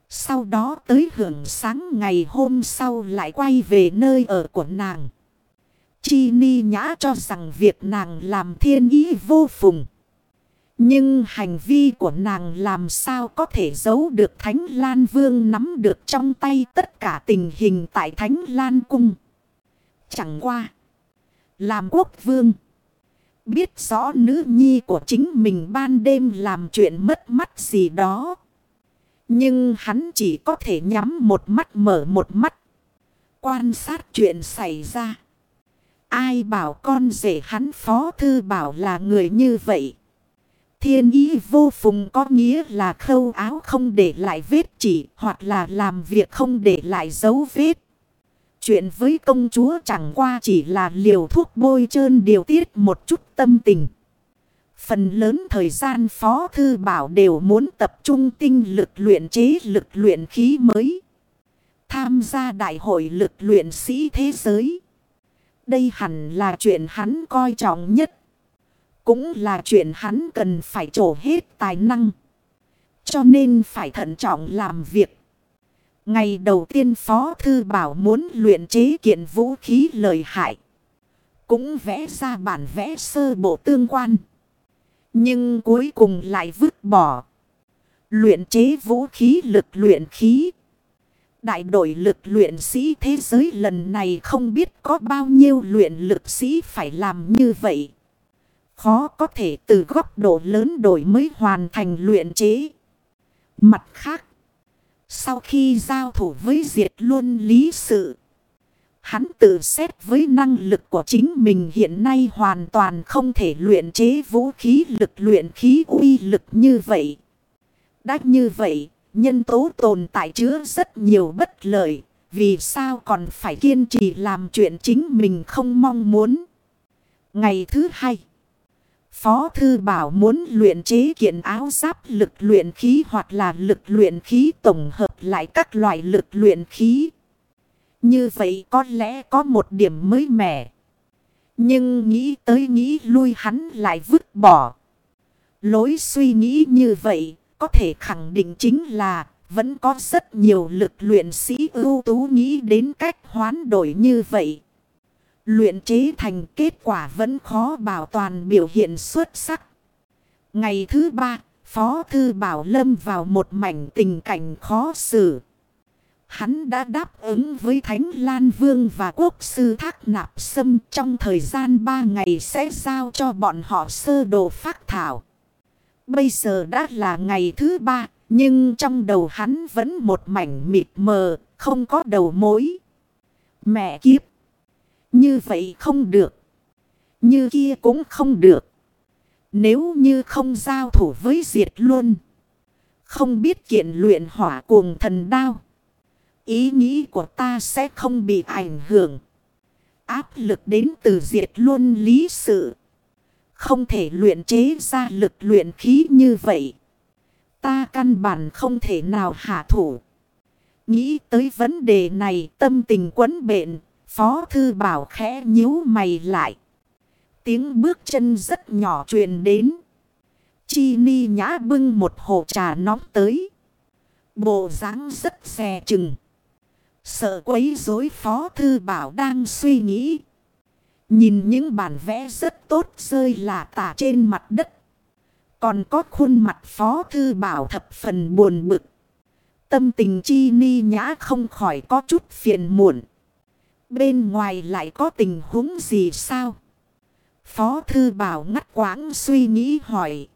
Sau đó tới hưởng sáng ngày hôm sau lại quay về nơi ở của nàng. Chi ni nhã cho rằng việc nàng làm thiên ý vô phùng. Nhưng hành vi của nàng làm sao có thể giấu được Thánh Lan Vương nắm được trong tay tất cả tình hình tại Thánh Lan Cung. Chẳng qua. Làm quốc vương. Biết rõ nữ nhi của chính mình ban đêm làm chuyện mất mắt gì đó. Nhưng hắn chỉ có thể nhắm một mắt, mở một mắt. Quan sát chuyện xảy ra. Ai bảo con rể hắn phó thư bảo là người như vậy. Thiên ý vô phùng có nghĩa là khâu áo không để lại vết chỉ, hoặc là làm việc không để lại dấu vết. Chuyện với công chúa chẳng qua chỉ là liều thuốc bôi trơn điều tiết một chút tâm tình. Phần lớn thời gian Phó Thư Bảo đều muốn tập trung tinh lực luyện chế lực luyện khí mới. Tham gia đại hội lực luyện sĩ thế giới. Đây hẳn là chuyện hắn coi trọng nhất. Cũng là chuyện hắn cần phải trổ hết tài năng. Cho nên phải thận trọng làm việc. Ngày đầu tiên Phó Thư Bảo muốn luyện chế kiện vũ khí lợi hại. Cũng vẽ ra bản vẽ sơ bộ tương quan. Nhưng cuối cùng lại vứt bỏ. Luyện chế vũ khí lực luyện khí. Đại đội lực luyện sĩ thế giới lần này không biết có bao nhiêu luyện lực sĩ phải làm như vậy. Khó có thể từ góc độ lớn đổi mới hoàn thành luyện chế. Mặt khác. Sau khi giao thủ với diệt luôn lý sự. Hắn tự xét với năng lực của chính mình hiện nay hoàn toàn không thể luyện chế vũ khí lực luyện khí uy lực như vậy. Đã như vậy, nhân tố tồn tại chứa rất nhiều bất lợi. Vì sao còn phải kiên trì làm chuyện chính mình không mong muốn. Ngày thứ hai. Phó Thư Bảo muốn luyện chế kiện áo giáp lực luyện khí hoặc là lực luyện khí tổng hợp lại các loại lực luyện khí. Như vậy có lẽ có một điểm mới mẻ. Nhưng nghĩ tới nghĩ lui hắn lại vứt bỏ. Lối suy nghĩ như vậy có thể khẳng định chính là vẫn có rất nhiều lực luyện sĩ ưu tú nghĩ đến cách hoán đổi như vậy. Luyện chế thành kết quả vẫn khó bảo toàn biểu hiện xuất sắc. Ngày thứ ba, Phó Thư Bảo Lâm vào một mảnh tình cảnh khó xử. Hắn đã đáp ứng với Thánh Lan Vương và Quốc sư Thác Nạp Sâm trong thời gian 3 ngày sẽ giao cho bọn họ sơ đồ phát thảo. Bây giờ đã là ngày thứ ba, nhưng trong đầu hắn vẫn một mảnh mịt mờ, không có đầu mối. Mẹ kiếp! Như vậy không được. Như kia cũng không được. Nếu như không giao thủ với diệt luôn. Không biết kiện luyện hỏa cuồng thần đao. Ý nghĩ của ta sẽ không bị ảnh hưởng. Áp lực đến từ diệt luôn lý sự. Không thể luyện chế ra lực luyện khí như vậy. Ta căn bản không thể nào hạ thủ. Nghĩ tới vấn đề này, tâm tình quấn bệnh. Phó thư bảo khẽ nhíu mày lại. Tiếng bước chân rất nhỏ truyền đến. Chi ni nhã bưng một hồ trà nóng tới. Bộ dáng rất xe chừng. Sợ quấy rối phó thư bảo đang suy nghĩ. Nhìn những bản vẽ rất tốt rơi là tả trên mặt đất. Còn có khuôn mặt phó thư bảo thập phần buồn bực. Tâm tình chi ni nhã không khỏi có chút phiền muộn. Bên ngoài lại có tình huống gì sao? Phó thư bảo ngắt quãng suy nghĩ hỏi.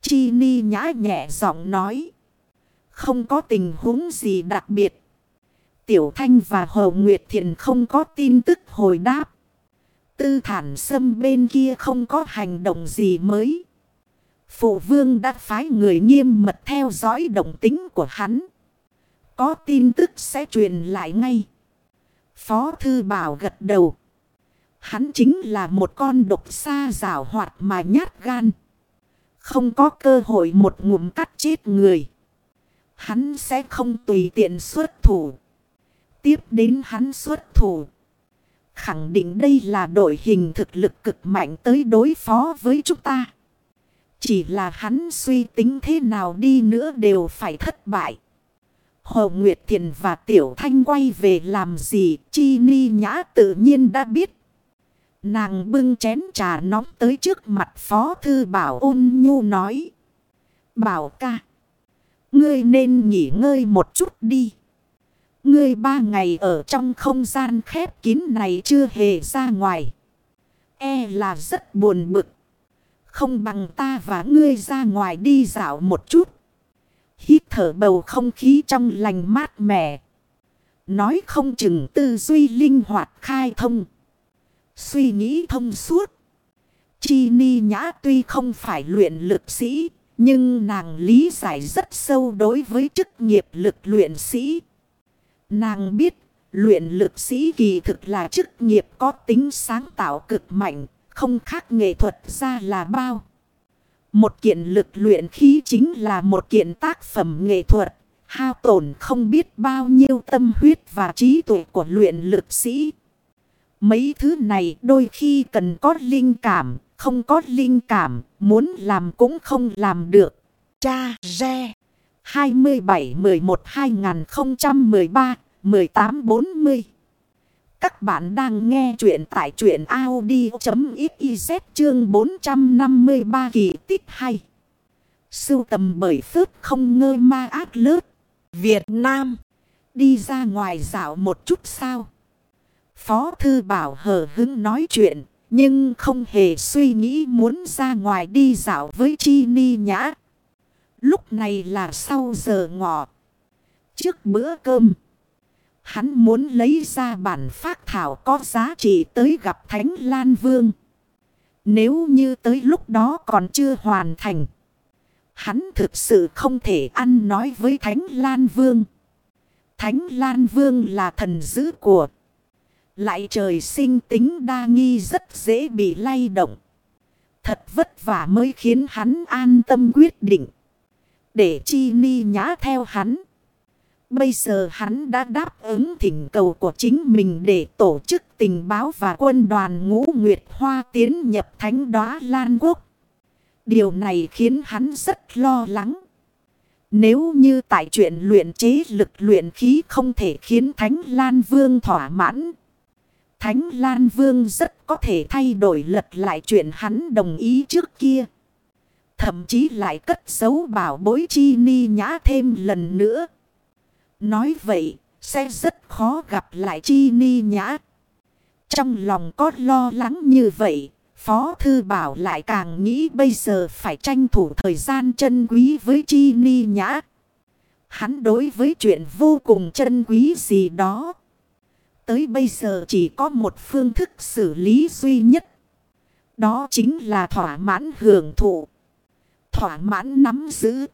Chi ni nhã nhẹ giọng nói. Không có tình huống gì đặc biệt. Tiểu Thanh và Hồ Nguyệt Thiện không có tin tức hồi đáp. Tư thản sâm bên kia không có hành động gì mới. Phụ vương đã phái người nghiêm mật theo dõi động tính của hắn. Có tin tức sẽ truyền lại ngay. Phó Thư Bảo gật đầu. Hắn chính là một con độc xa rào hoạt mà nhát gan. Không có cơ hội một ngụm cắt chết người. Hắn sẽ không tùy tiện xuất thủ. Tiếp đến hắn xuất thủ. Khẳng định đây là đội hình thực lực cực mạnh tới đối phó với chúng ta. Chỉ là hắn suy tính thế nào đi nữa đều phải thất bại. Hồ Nguyệt Thiền và Tiểu Thanh quay về làm gì, Chi Ni Nhã tự nhiên đã biết. Nàng bưng chén trà nóng tới trước mặt Phó Thư Bảo ôn nhu nói. Bảo ca. Ngươi nên nghỉ ngơi một chút đi. Ngươi ba ngày ở trong không gian khép kín này chưa hề ra ngoài. E là rất buồn bực. Không bằng ta và ngươi ra ngoài đi dạo một chút. Hít thở bầu không khí trong lành mát mẻ. Nói không chừng tư duy linh hoạt khai thông. Suy nghĩ thông suốt. Chi ni nhã tuy không phải luyện lực sĩ. Nhưng nàng lý giải rất sâu đối với chức nghiệp lực luyện sĩ. Nàng biết luyện lực sĩ kỳ thực là chức nghiệp có tính sáng tạo cực mạnh. Không khác nghệ thuật ra là bao. Một kiện lực luyện khí chính là một kiện tác phẩm nghệ thuật. Hao tổn không biết bao nhiêu tâm huyết và trí tuệ của luyện lực sĩ. Mấy thứ này đôi khi cần có linh cảm, không có linh cảm, muốn làm cũng không làm được. Cha Re 27 11 2013 18 40 Các bạn đang nghe chuyện tại chuyện Audi.xyz chương 453 kỳ tích 2 Sưu tầm bởi phước không ngơ ma ác lớp. Việt Nam Đi ra ngoài dạo một chút sao? Phó Thư Bảo hờ hứng nói chuyện. Nhưng không hề suy nghĩ muốn ra ngoài đi dạo với Chi Ni Nhã. Lúc này là sau giờ ngọ. Trước bữa cơm. Hắn muốn lấy ra bản phát thảo có giá trị tới gặp Thánh Lan Vương. Nếu như tới lúc đó còn chưa hoàn thành. Hắn thực sự không thể ăn nói với Thánh Lan Vương. Thánh Lan Vương là thần dữ của lại trời sinh tính đa nghi rất dễ bị lay động. Thật vất vả mới khiến hắn an tâm quyết định. Để chi ni nhã theo hắn. Bây giờ hắn đã đáp ứng thỉnh cầu của chính mình để tổ chức tình báo và quân đoàn ngũ Nguyệt Hoa tiến nhập thánh đoá Lan Quốc. Điều này khiến hắn rất lo lắng. Nếu như tại chuyện luyện chế lực luyện khí không thể khiến Thánh Lan Vương thỏa mãn. Thánh Lan Vương rất có thể thay đổi lật lại chuyện hắn đồng ý trước kia. Thậm chí lại cất giấu bảo bối chi ni nhã thêm lần nữa. Nói vậy, sẽ rất khó gặp lại chi ni nhã. Trong lòng có lo lắng như vậy, Phó Thư Bảo lại càng nghĩ bây giờ phải tranh thủ thời gian chân quý với chi ni nhã. Hắn đối với chuyện vô cùng chân quý gì đó. Tới bây giờ chỉ có một phương thức xử lý duy nhất. Đó chính là thỏa mãn hưởng thụ. Thỏa mãn nắm giữ.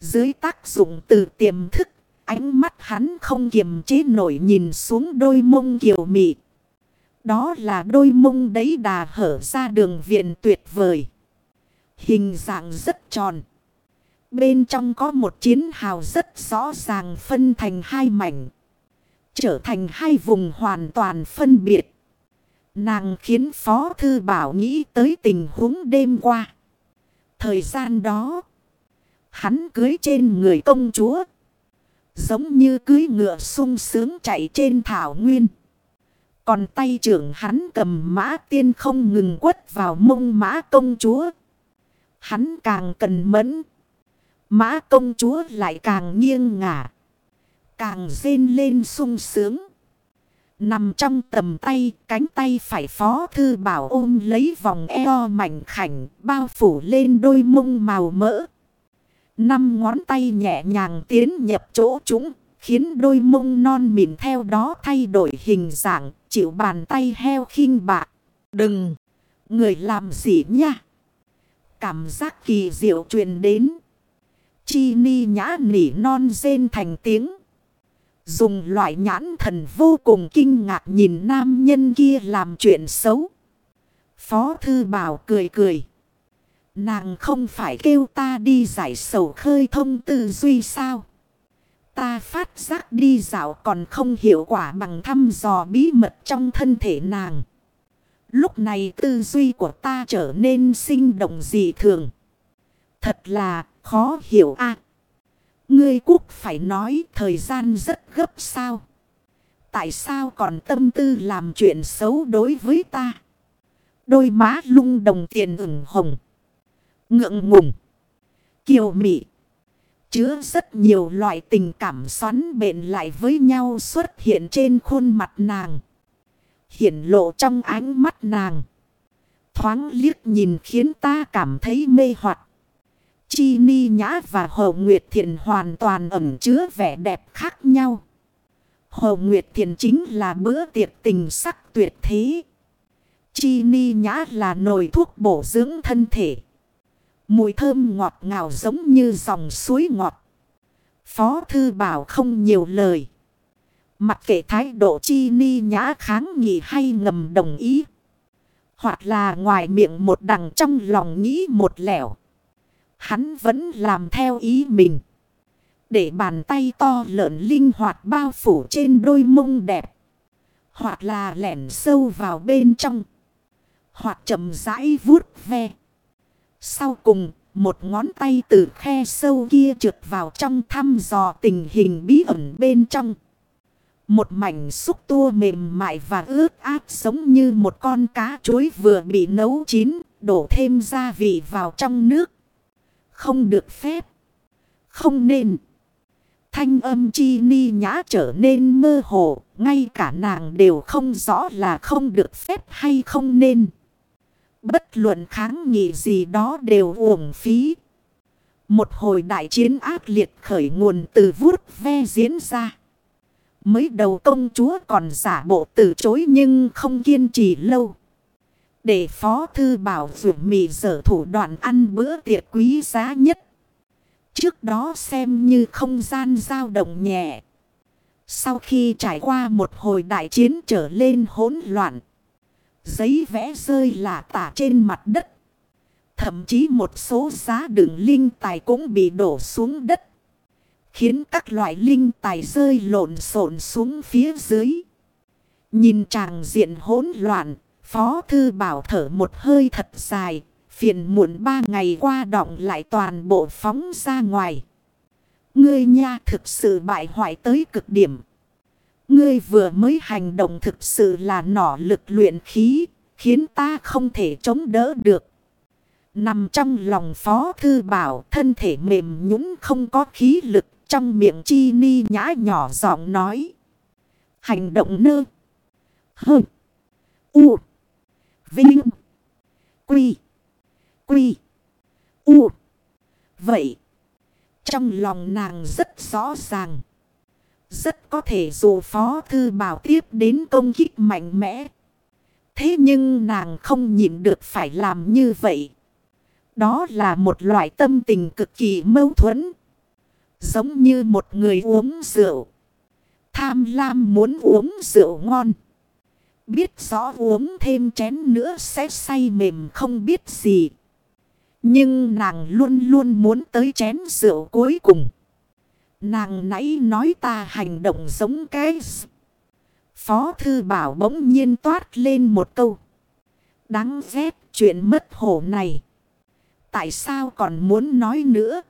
Dưới tác dụng từ tiềm thức, ánh mắt hắn không kiềm chế nổi nhìn xuống đôi mông kiều mị. Đó là đôi mông đấy đà hở ra đường viện tuyệt vời. Hình dạng rất tròn. Bên trong có một chiến hào rất rõ ràng phân thành hai mảnh trở thành hai vùng hoàn toàn phân biệt. Nàng khiến Phó Thư Bảo nghĩ tới tình huống đêm qua. Thời gian đó, hắn cưới trên người công chúa. Giống như cưới ngựa sung sướng chạy trên thảo nguyên. Còn tay trưởng hắn cầm mã tiên không ngừng quất vào mông mã công chúa. Hắn càng cần mẫn. Mã công chúa lại càng nghiêng ngả. Càng rên lên sung sướng. Nằm trong tầm tay, cánh tay phải phó thư bảo ôm lấy vòng eo mảnh khảnh, bao phủ lên đôi mông màu mỡ. Năm ngón tay nhẹ nhàng tiến nhập chỗ chúng, khiến đôi mông non mịn theo đó thay đổi hình dạng, chịu bàn tay heo khinh bạc. Đừng! Người làm gì nha? Cảm giác kỳ diệu truyền đến. Chi ni nhã nỉ non rên thành tiếng. Dùng loại nhãn thần vô cùng kinh ngạc nhìn nam nhân kia làm chuyện xấu. Phó thư bảo cười cười. Nàng không phải kêu ta đi giải sầu khơi thông tư duy sao? Ta phát giác đi dạo còn không hiệu quả bằng thăm dò bí mật trong thân thể nàng. Lúc này tư duy của ta trở nên sinh động dị thường. Thật là khó hiểu a Ngươi quốc phải nói thời gian rất gấp sao? Tại sao còn tâm tư làm chuyện xấu đối với ta? Đôi má lung đồng tiền ửng hồng. Ngượng ngùng. Kiều mị. Chứa rất nhiều loại tình cảm xoắn bện lại với nhau xuất hiện trên khuôn mặt nàng. Hiển lộ trong ánh mắt nàng. Thoáng liếc nhìn khiến ta cảm thấy mê hoặc. Chi Ni Nhã và Hồ Nguyệt Thiện hoàn toàn ẩm chứa vẻ đẹp khác nhau. Hồ Nguyệt Thiện chính là bữa tiệc tình sắc tuyệt thế. Chi Ni Nhã là nồi thuốc bổ dưỡng thân thể. Mùi thơm ngọt ngào giống như dòng suối ngọt. Phó Thư Bảo không nhiều lời. Mặc kệ thái độ Chi Ni Nhã kháng nghị hay ngầm đồng ý. Hoặc là ngoài miệng một đằng trong lòng nghĩ một lẻo. Hắn vẫn làm theo ý mình. Để bàn tay to lợn linh hoạt bao phủ trên đôi mông đẹp. Hoặc là lẻn sâu vào bên trong. Hoặc chậm rãi vuốt ve. Sau cùng, một ngón tay từ khe sâu kia trượt vào trong thăm dò tình hình bí ẩn bên trong. Một mảnh xúc tua mềm mại và ướt át giống như một con cá chuối vừa bị nấu chín, đổ thêm gia vị vào trong nước. Không được phép. Không nên. Thanh âm chi ni nhã trở nên mơ hồ, ngay cả nàng đều không rõ là không được phép hay không nên. Bất luận kháng nghị gì đó đều uổng phí. Một hồi đại chiến ác liệt khởi nguồn từ vuốt ve diễn ra. Mới đầu công chúa còn giả bộ từ chối nhưng không kiên trì lâu. Để phó thư bảo vượt mì dở thủ đoạn ăn bữa tiệc quý giá nhất. Trước đó xem như không gian dao động nhẹ. Sau khi trải qua một hồi đại chiến trở lên hỗn loạn. Giấy vẽ rơi là tả trên mặt đất. Thậm chí một số giá đựng linh tài cũng bị đổ xuống đất. Khiến các loại linh tài rơi lộn xộn xuống phía dưới. Nhìn chàng diện hỗn loạn, Phó Thư Bảo thở một hơi thật dài, phiền muộn ba ngày qua động lại toàn bộ phóng ra ngoài. Ngươi nha thực sự bại hoại tới cực điểm. Ngươi vừa mới hành động thực sự là nỏ lực luyện khí, khiến ta không thể chống đỡ được. Nằm trong lòng phó thư bảo thân thể mềm nhũng không có khí lực trong miệng chi ni nhã nhỏ giọng nói. Hành động nơ. Hơ. U. Vinh. Quy. Quy. U. Vậy. Trong lòng nàng rất rõ ràng. Rất có thể dù Phó Thư Bảo tiếp đến công kích mạnh mẽ. Thế nhưng nàng không nhịn được phải làm như vậy. Đó là một loại tâm tình cực kỳ mâu thuẫn. Giống như một người uống rượu. Tham lam muốn uống rượu ngon. Biết rõ uống thêm chén nữa sẽ say mềm không biết gì. Nhưng nàng luôn luôn muốn tới chén rượu cuối cùng. Nàng nãy nói ta hành động giống cái... Phó thư bảo bỗng nhiên toát lên một câu. Đáng ghét chuyện mất hổ này. Tại sao còn muốn nói nữa?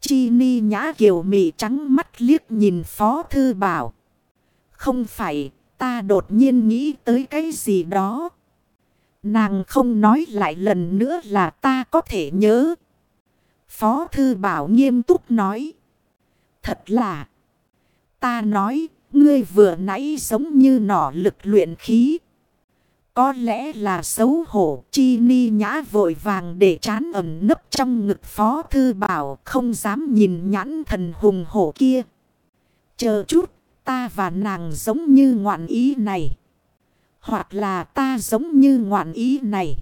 Chi ni nhã kiều mị trắng mắt liếc nhìn phó thư bảo. Không phải ta đột nhiên nghĩ tới cái gì đó. Nàng không nói lại lần nữa là ta có thể nhớ. Phó thư bảo nghiêm túc nói. Thật là. Ta nói, ngươi vừa nãy giống như nỏ lực luyện khí. Có lẽ là xấu hổ, chi ni nhã vội vàng để chán ẩm nấp trong ngực phó thư bảo không dám nhìn nhãn thần hùng hổ kia. Chờ chút ta và nàng giống như ngoạn ý này. Hoặc là ta giống như ngoạn ý này.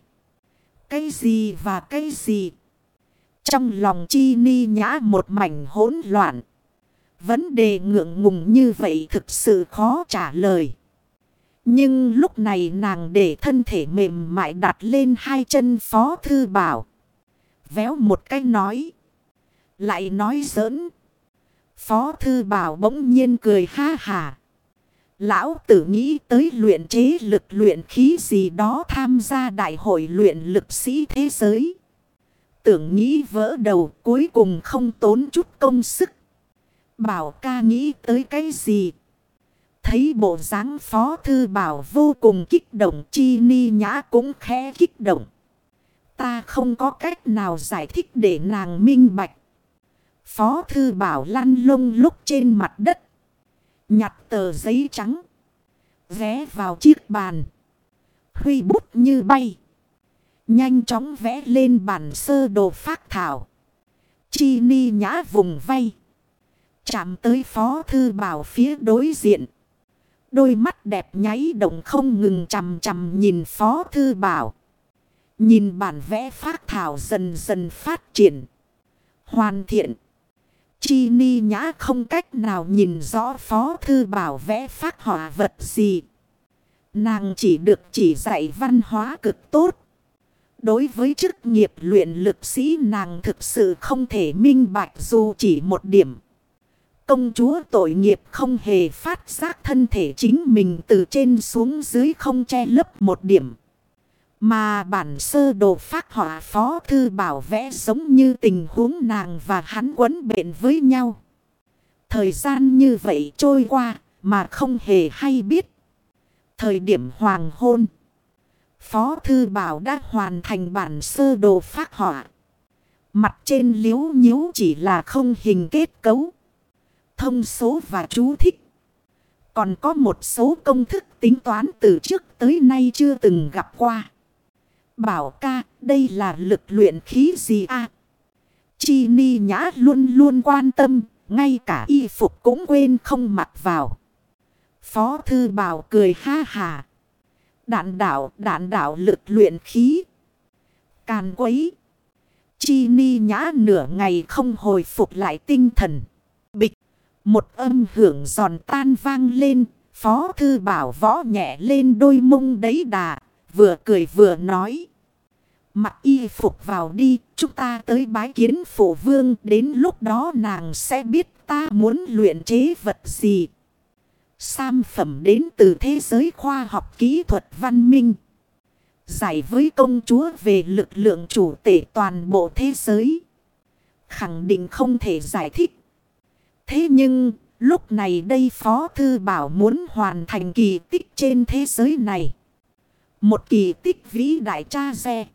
Cái gì và cái gì? Trong lòng chi ni nhã một mảnh hỗn loạn. Vấn đề ngượng ngùng như vậy thực sự khó trả lời. Nhưng lúc này nàng để thân thể mềm mại đặt lên hai chân phó thư bảo. Véo một cái nói. Lại nói giỡn. Phó thư bảo bỗng nhiên cười ha hà. Lão tử nghĩ tới luyện chế lực luyện khí gì đó tham gia đại hội luyện lực sĩ thế giới. Tưởng nghĩ vỡ đầu cuối cùng không tốn chút công sức. Bảo ca nghĩ tới cái gì? Thấy bộ dáng phó thư bảo vô cùng kích động, chi ni nhã cũng khẽ kích động. Ta không có cách nào giải thích để nàng minh bạch. Phó thư bảo lăn lông lúc trên mặt đất. Nhặt tờ giấy trắng. Vé vào chiếc bàn. Huy bút như bay. Nhanh chóng vẽ lên bản sơ đồ phát thảo. Chi ni nhã vùng vay. Chạm tới phó thư bảo phía đối diện. Đôi mắt đẹp nháy động không ngừng chầm chầm nhìn phó thư bảo. Nhìn bản vẽ phát thảo dần dần phát triển. Hoàn thiện. Chi ni nhã không cách nào nhìn rõ phó thư bảo vẽ phát họa vật gì. Nàng chỉ được chỉ dạy văn hóa cực tốt. Đối với chức nghiệp luyện lực sĩ, nàng thực sự không thể minh bạch dù chỉ một điểm. Công chúa tội nghiệp không hề phát giác thân thể chính mình từ trên xuống dưới không che lấp một điểm. Mà bản sơ đồ phát họa phó thư bảo vẽ giống như tình huống nàng và hắn quấn bện với nhau. Thời gian như vậy trôi qua mà không hề hay biết. Thời điểm hoàng hôn. Phó thư bảo đã hoàn thành bản sơ đồ phát họa. Mặt trên liếu nhíu chỉ là không hình kết cấu. Thông số và chú thích. Còn có một số công thức tính toán từ trước tới nay chưa từng gặp qua. Bảo ca, đây là lực luyện khí gì a Chi ni nhã luôn luôn quan tâm, ngay cả y phục cũng quên không mặc vào. Phó thư bảo cười ha hà. Đạn đảo, đạn đảo lực luyện khí. Càn quấy. Chi ni nhã nửa ngày không hồi phục lại tinh thần. Bịch. Một âm hưởng giòn tan vang lên. Phó thư bảo võ nhẹ lên đôi mông đấy đà. Vừa cười vừa nói. Mặc y phục vào đi. Chúng ta tới bái kiến phổ vương. Đến lúc đó nàng sẽ biết ta muốn luyện chế vật gì. Sam phẩm đến từ thế giới khoa học kỹ thuật văn minh. Giải với công chúa về lực lượng chủ tể toàn bộ thế giới. Khẳng định không thể giải thích. Thế nhưng, lúc này đây Phó Thư Bảo muốn hoàn thành kỳ tích trên thế giới này. Một kỳ tích vĩ đại cha xe.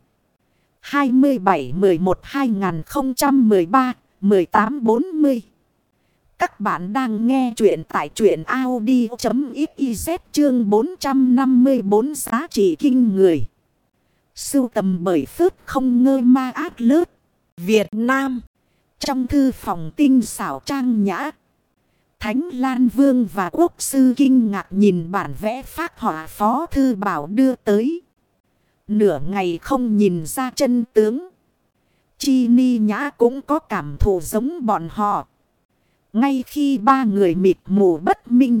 27-11-2013-1840 các bạn đang nghe chuyện tại chuyện Audi.xyz chương 454 giá trị kinh người. Sưu tầm bởi phước không ngơ ma ác lớp. Việt Nam. Trong thư phòng tinh xảo trang nhã. Thánh Lan Vương và Quốc sư kinh ngạc nhìn bản vẽ phát họa phó thư bảo đưa tới. Nửa ngày không nhìn ra chân tướng. Chi ni nhã cũng có cảm thụ giống bọn họ. Ngay khi ba người mịt mù bất minh.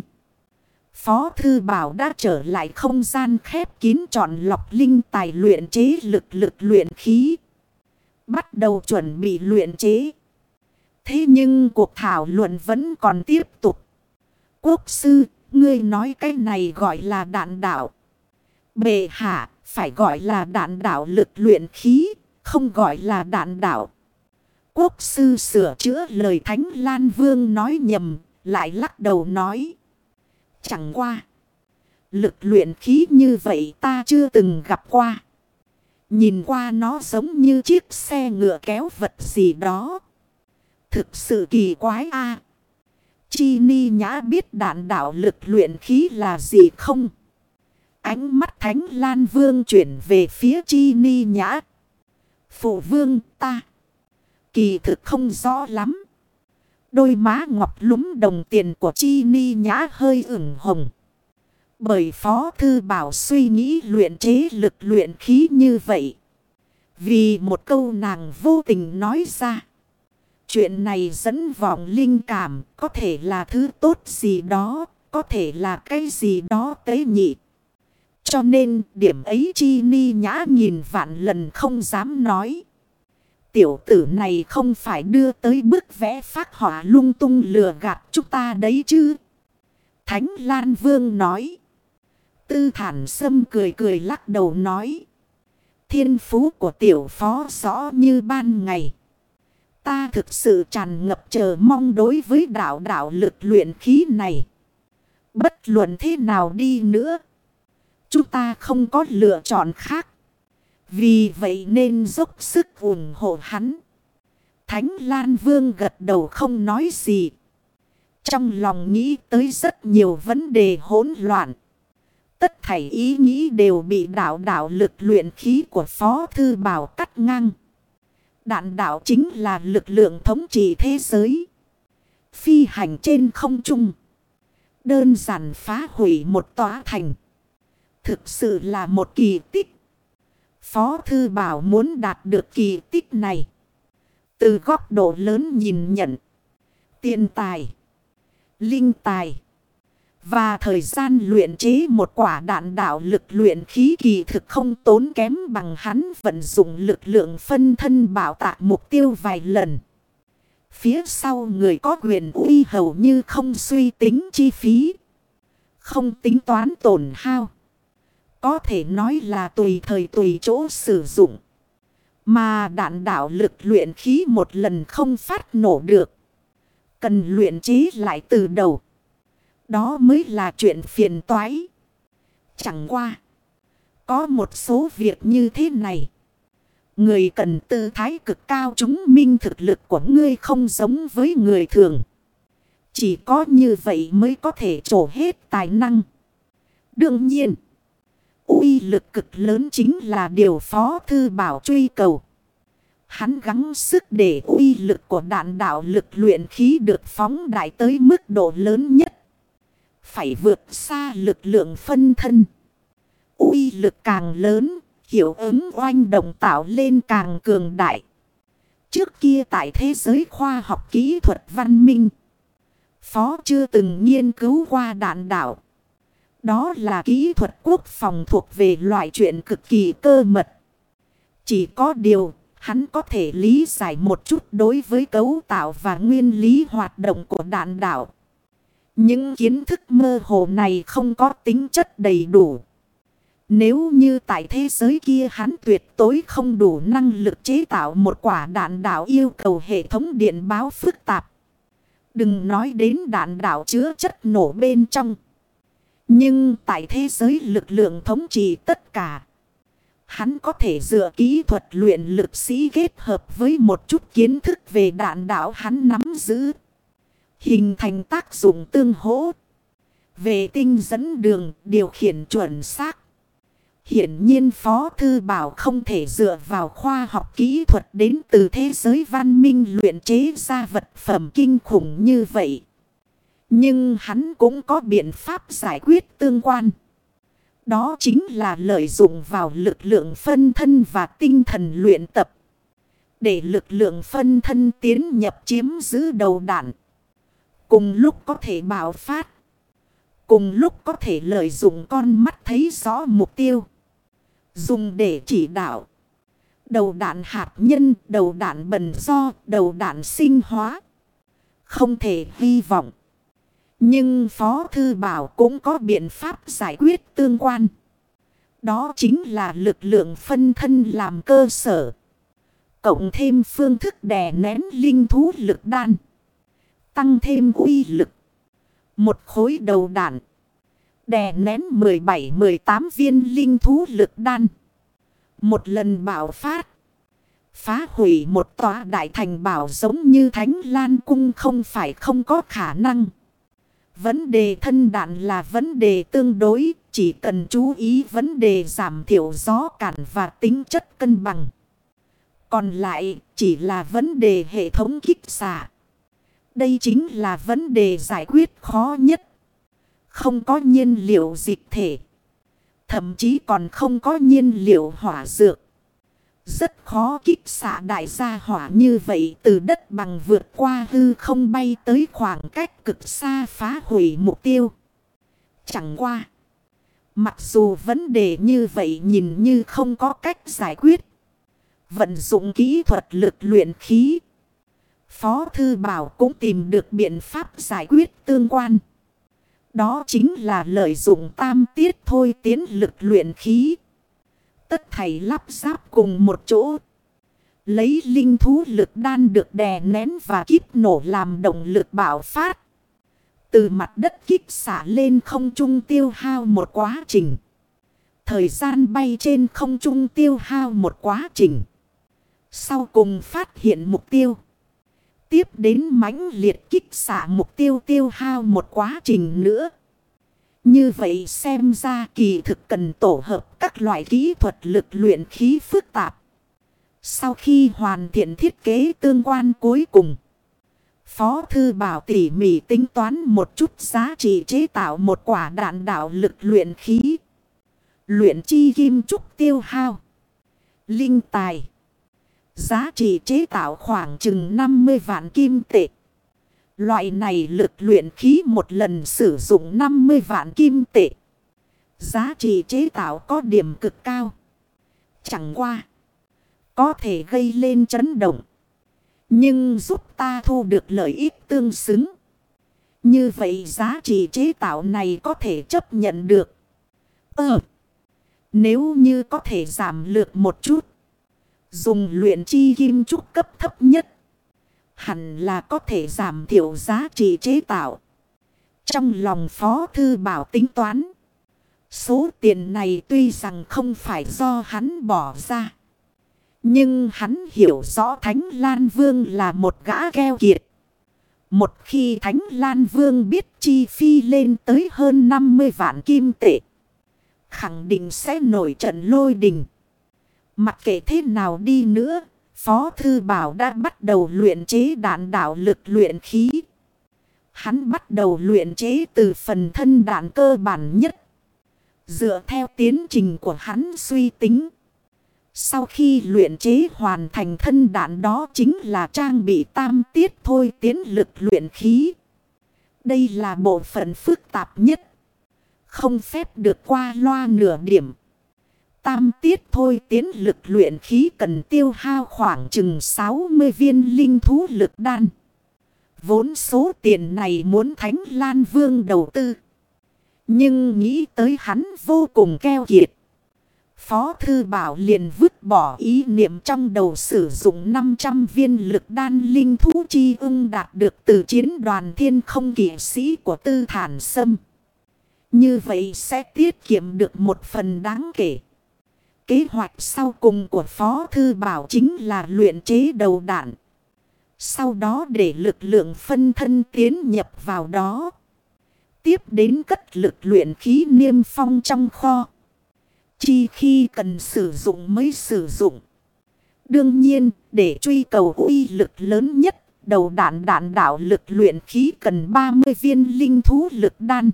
Phó Thư Bảo đã trở lại không gian khép kín chọn lọc linh tài luyện chế lực lực luyện khí. Bắt đầu chuẩn bị luyện chế. Thế nhưng cuộc thảo luận vẫn còn tiếp tục. Quốc sư, ngươi nói cái này gọi là đạn đạo. Bệ hạ, phải gọi là đạn đạo lực luyện khí, không gọi là đạn đạo. Quốc sư sửa chữa lời Thánh Lan Vương nói nhầm, lại lắc đầu nói. Chẳng qua. Lực luyện khí như vậy ta chưa từng gặp qua. Nhìn qua nó giống như chiếc xe ngựa kéo vật gì đó. Thực sự kỳ quái a Chi ni nhã biết đạn đạo lực luyện khí là gì không? Ánh mắt thánh lan vương chuyển về phía chi ni nhã. Phụ vương ta. Kỳ thực không rõ lắm. Đôi má ngọc lúm đồng tiền của Chi Ni Nhã hơi ửng hồng. Bởi Phó Thư Bảo suy nghĩ luyện chế lực luyện khí như vậy. Vì một câu nàng vô tình nói ra. Chuyện này dẫn vọng linh cảm có thể là thứ tốt gì đó, có thể là cái gì đó tế nhị. Cho nên điểm ấy Chi Ni Nhã nhìn vạn lần không dám nói. tiểu tử này không phải đưa tới bức vẽ phát họa lung tung lừa gạt chúng ta đấy chứ. Thánh Lan Vương nói. Tư thản sâm cười cười lắc đầu nói. Thiên phú của tiểu phó rõ như ban ngày. Ta thực sự tràn ngập chờ mong đối với đạo đạo lực luyện khí này. Bất luận thế nào đi nữa. Chúng ta không có lựa chọn khác. Vì vậy nên dốc sức ủng hộ hắn. Thánh Lan Vương gật đầu không nói gì. Trong lòng nghĩ tới rất nhiều vấn đề hỗn loạn. Tất thảy ý nghĩ đều bị đạo đạo lực luyện khí của Phó Thư Bảo cắt ngang. Đạn đạo chính là lực lượng thống trị thế giới. Phi hành trên không trung. Đơn giản phá hủy một tòa thành. Thực sự là một kỳ tích. Phó Thư Bảo muốn đạt được kỳ tích này. Từ góc độ lớn nhìn nhận. Tiền tài. Linh tài. Và thời gian luyện chế một quả đạn đạo lực luyện khí kỳ thực không tốn kém bằng hắn vận dụng lực lượng phân thân bảo tạ mục tiêu vài lần. Phía sau người có quyền uy hầu như không suy tính chi phí. Không tính toán tổn hao. Có thể nói là tùy thời tùy chỗ sử dụng. Mà đạn đạo lực luyện khí một lần không phát nổ được. Cần luyện trí lại từ đầu. Đó mới là chuyện phiền toái. Chẳng qua. Có một số việc như thế này. Người cần tư thái cực cao chúng minh thực lực của ngươi không giống với người thường. Chỉ có như vậy mới có thể trổ hết tài năng. Đương nhiên uy lực cực lớn chính là điều Phó Thư Bảo truy cầu. Hắn gắng sức để uy lực của đạn đạo lực luyện khí được phóng đại tới mức độ lớn nhất. Phải vượt xa lực lượng phân thân. uy lực càng lớn, hiệu ứng oanh động tạo lên càng cường đại. Trước kia tại thế giới khoa học kỹ thuật văn minh, Phó chưa từng nghiên cứu qua đạn đạo. Đó là kỹ thuật quốc phòng thuộc về loại chuyện cực kỳ cơ mật. Chỉ có điều, hắn có thể lý giải một chút đối với cấu tạo và nguyên lý hoạt động của đạn đạo. Những kiến thức mơ hồ này không có tính chất đầy đủ. Nếu như tại thế giới kia hắn tuyệt tối không đủ năng lực chế tạo một quả đạn đạo yêu cầu hệ thống điện báo phức tạp. Đừng nói đến đạn đạo chứa chất nổ bên trong. Nhưng tại thế giới lực lượng thống trị tất cả. Hắn có thể dựa kỹ thuật luyện lực sĩ kết hợp với một chút kiến thức về đạn đạo hắn nắm giữ. Hình thành tác dụng tương hỗ. Về tinh dẫn đường, điều khiển chuẩn xác. Hiển nhiên Phó Thư Bảo không thể dựa vào khoa học kỹ thuật đến từ thế giới văn minh luyện chế ra vật phẩm kinh khủng như vậy. Nhưng hắn cũng có biện pháp giải quyết tương quan. Đó chính là lợi dụng vào lực lượng phân thân và tinh thần luyện tập. Để lực lượng phân thân tiến nhập chiếm giữ đầu đạn. Cùng lúc có thể bảo phát. Cùng lúc có thể lợi dụng con mắt thấy rõ mục tiêu. Dùng để chỉ đạo. Đầu đạn hạt nhân, đầu đạn bần do, đầu đạn sinh hóa. Không thể hy vọng. Nhưng Phó Thư Bảo cũng có biện pháp giải quyết tương quan. Đó chính là lực lượng phân thân làm cơ sở. Cộng thêm phương thức đè nén linh thú lực đan. Tăng thêm uy lực. Một khối đầu đạn. Đè nén 17-18 viên linh thú lực đan. Một lần bảo phát. Phá hủy một tòa đại thành bảo giống như Thánh Lan Cung không phải không có khả năng. Vấn đề thân đạn là vấn đề tương đối, chỉ cần chú ý vấn đề giảm thiểu gió cản và tính chất cân bằng. Còn lại chỉ là vấn đề hệ thống kích xạ. Đây chính là vấn đề giải quyết khó nhất. Không có nhiên liệu dịch thể. Thậm chí còn không có nhiên liệu hỏa dược. Rất khó kích xạ đại gia hỏa như vậy, từ đất bằng vượt qua hư không bay tới khoảng cách cực xa phá hủy mục tiêu. Chẳng qua. Mặc dù vấn đề như vậy nhìn như không có cách giải quyết. Vận dụng kỹ thuật lực luyện khí. Phó Thư Bảo cũng tìm được biện pháp giải quyết tương quan. Đó chính là lợi dụng tam tiết thôi tiến lực luyện khí. Tất thầy lắp ráp cùng một chỗ. Lấy linh thú lực đan được đè nén và kíp nổ làm động lực bảo phát. Từ mặt đất kích xả lên không trung tiêu hao một quá trình. Thời gian bay trên không trung tiêu hao một quá trình. Sau cùng phát hiện mục tiêu. Tiếp đến mãnh liệt kích xả mục tiêu tiêu hao một quá trình nữa. Như vậy xem ra kỳ thực cần tổ hợp các loại kỹ thuật lực luyện khí phức tạp. Sau khi hoàn thiện thiết kế tương quan cuối cùng. Phó Thư Bảo tỉ mỉ tính toán một chút giá trị chế tạo một quả đạn đạo lực luyện khí. Luyện chi kim trúc tiêu hao. Linh tài. Giá trị chế tạo khoảng chừng 50 vạn kim tệ. Loại này lực luyện khí một lần sử dụng 50 vạn kim tệ. Giá trị chế tạo có điểm cực cao. Chẳng qua. Có thể gây lên chấn động. Nhưng giúp ta thu được lợi ích tương xứng. Như vậy giá trị chế tạo này có thể chấp nhận được. Ờ. Nếu như có thể giảm lược một chút. Dùng luyện chi kim trúc cấp thấp nhất. Hẳn là có thể giảm thiểu giá trị chế tạo. Trong lòng Phó Thư Bảo tính toán. Số tiền này tuy rằng không phải do hắn bỏ ra. Nhưng hắn hiểu rõ Thánh Lan Vương là một gã keo kiệt. Một khi Thánh Lan Vương biết chi phi lên tới hơn 50 vạn kim tệ. Khẳng định sẽ nổi trận lôi đình. Mặc kệ thế nào đi nữa, Phó Thư Bảo đã bắt đầu luyện chế đạn đạo lực luyện khí. Hắn bắt đầu luyện chế từ phần thân đạn cơ bản nhất. Dựa theo tiến trình của hắn suy tính. Sau khi luyện chế hoàn thành thân đạn đó chính là trang bị tam tiết thôi tiến lực luyện khí. Đây là bộ phận phức tạp nhất. Không phép được qua loa nửa điểm. Tam tiết thôi, tiến lực luyện khí cần tiêu hao khoảng chừng 60 viên linh thú lực đan. Vốn số tiền này muốn Thánh Lan Vương đầu tư. Nhưng nghĩ tới hắn vô cùng keo kiệt. Phó Thư Bảo liền vứt bỏ ý niệm trong đầu sử dụng 500 viên lực đan linh thú chi ưng đạt được từ chiến đoàn thiên không kỷ sĩ của Tư Thản Sâm. Như vậy sẽ tiết kiệm được một phần đáng kể. Kế hoạch sau cùng của Phó Thư Bảo chính là luyện chế đầu đạn. Sau đó để lực lượng phân thân tiến nhập vào đó. Tiếp đến cất lực luyện khí niêm phong trong kho. Chi khi cần sử dụng mới sử dụng. Đương nhiên, để truy cầu uy lực lớn nhất, đầu đạn đạn đạo lực luyện khí cần 30 viên linh thú lực đan.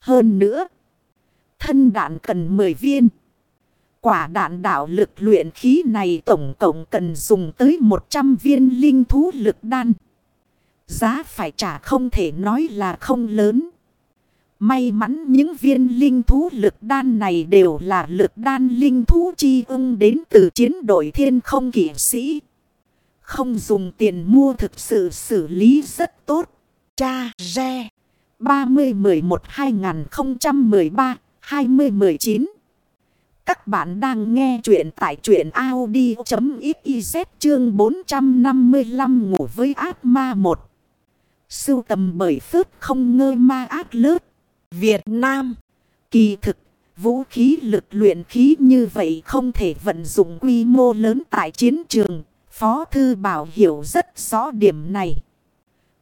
Hơn nữa, thân đạn cần 10 viên. Quả đạn đạo lực luyện khí này tổng cộng cần dùng tới 100 viên linh thú lực đan. Giá phải trả không thể nói là không lớn. May mắn những viên linh thú lực đan này đều là lực đan linh thú chi ưng đến từ chiến đội thiên không kỷ sĩ. Không dùng tiền mua thực sự xử lý rất tốt. Cha Re 30-11-2013-2019 các bạn đang nghe chuyện tại chuyện Audi.xyz chương 455 ngủ với ác ma 1. Sưu tầm bởi phước không ngơ ma ác lớp. Việt Nam. Kỳ thực, vũ khí lực luyện khí như vậy không thể vận dụng quy mô lớn tại chiến trường. Phó Thư Bảo hiểu rất rõ điểm này.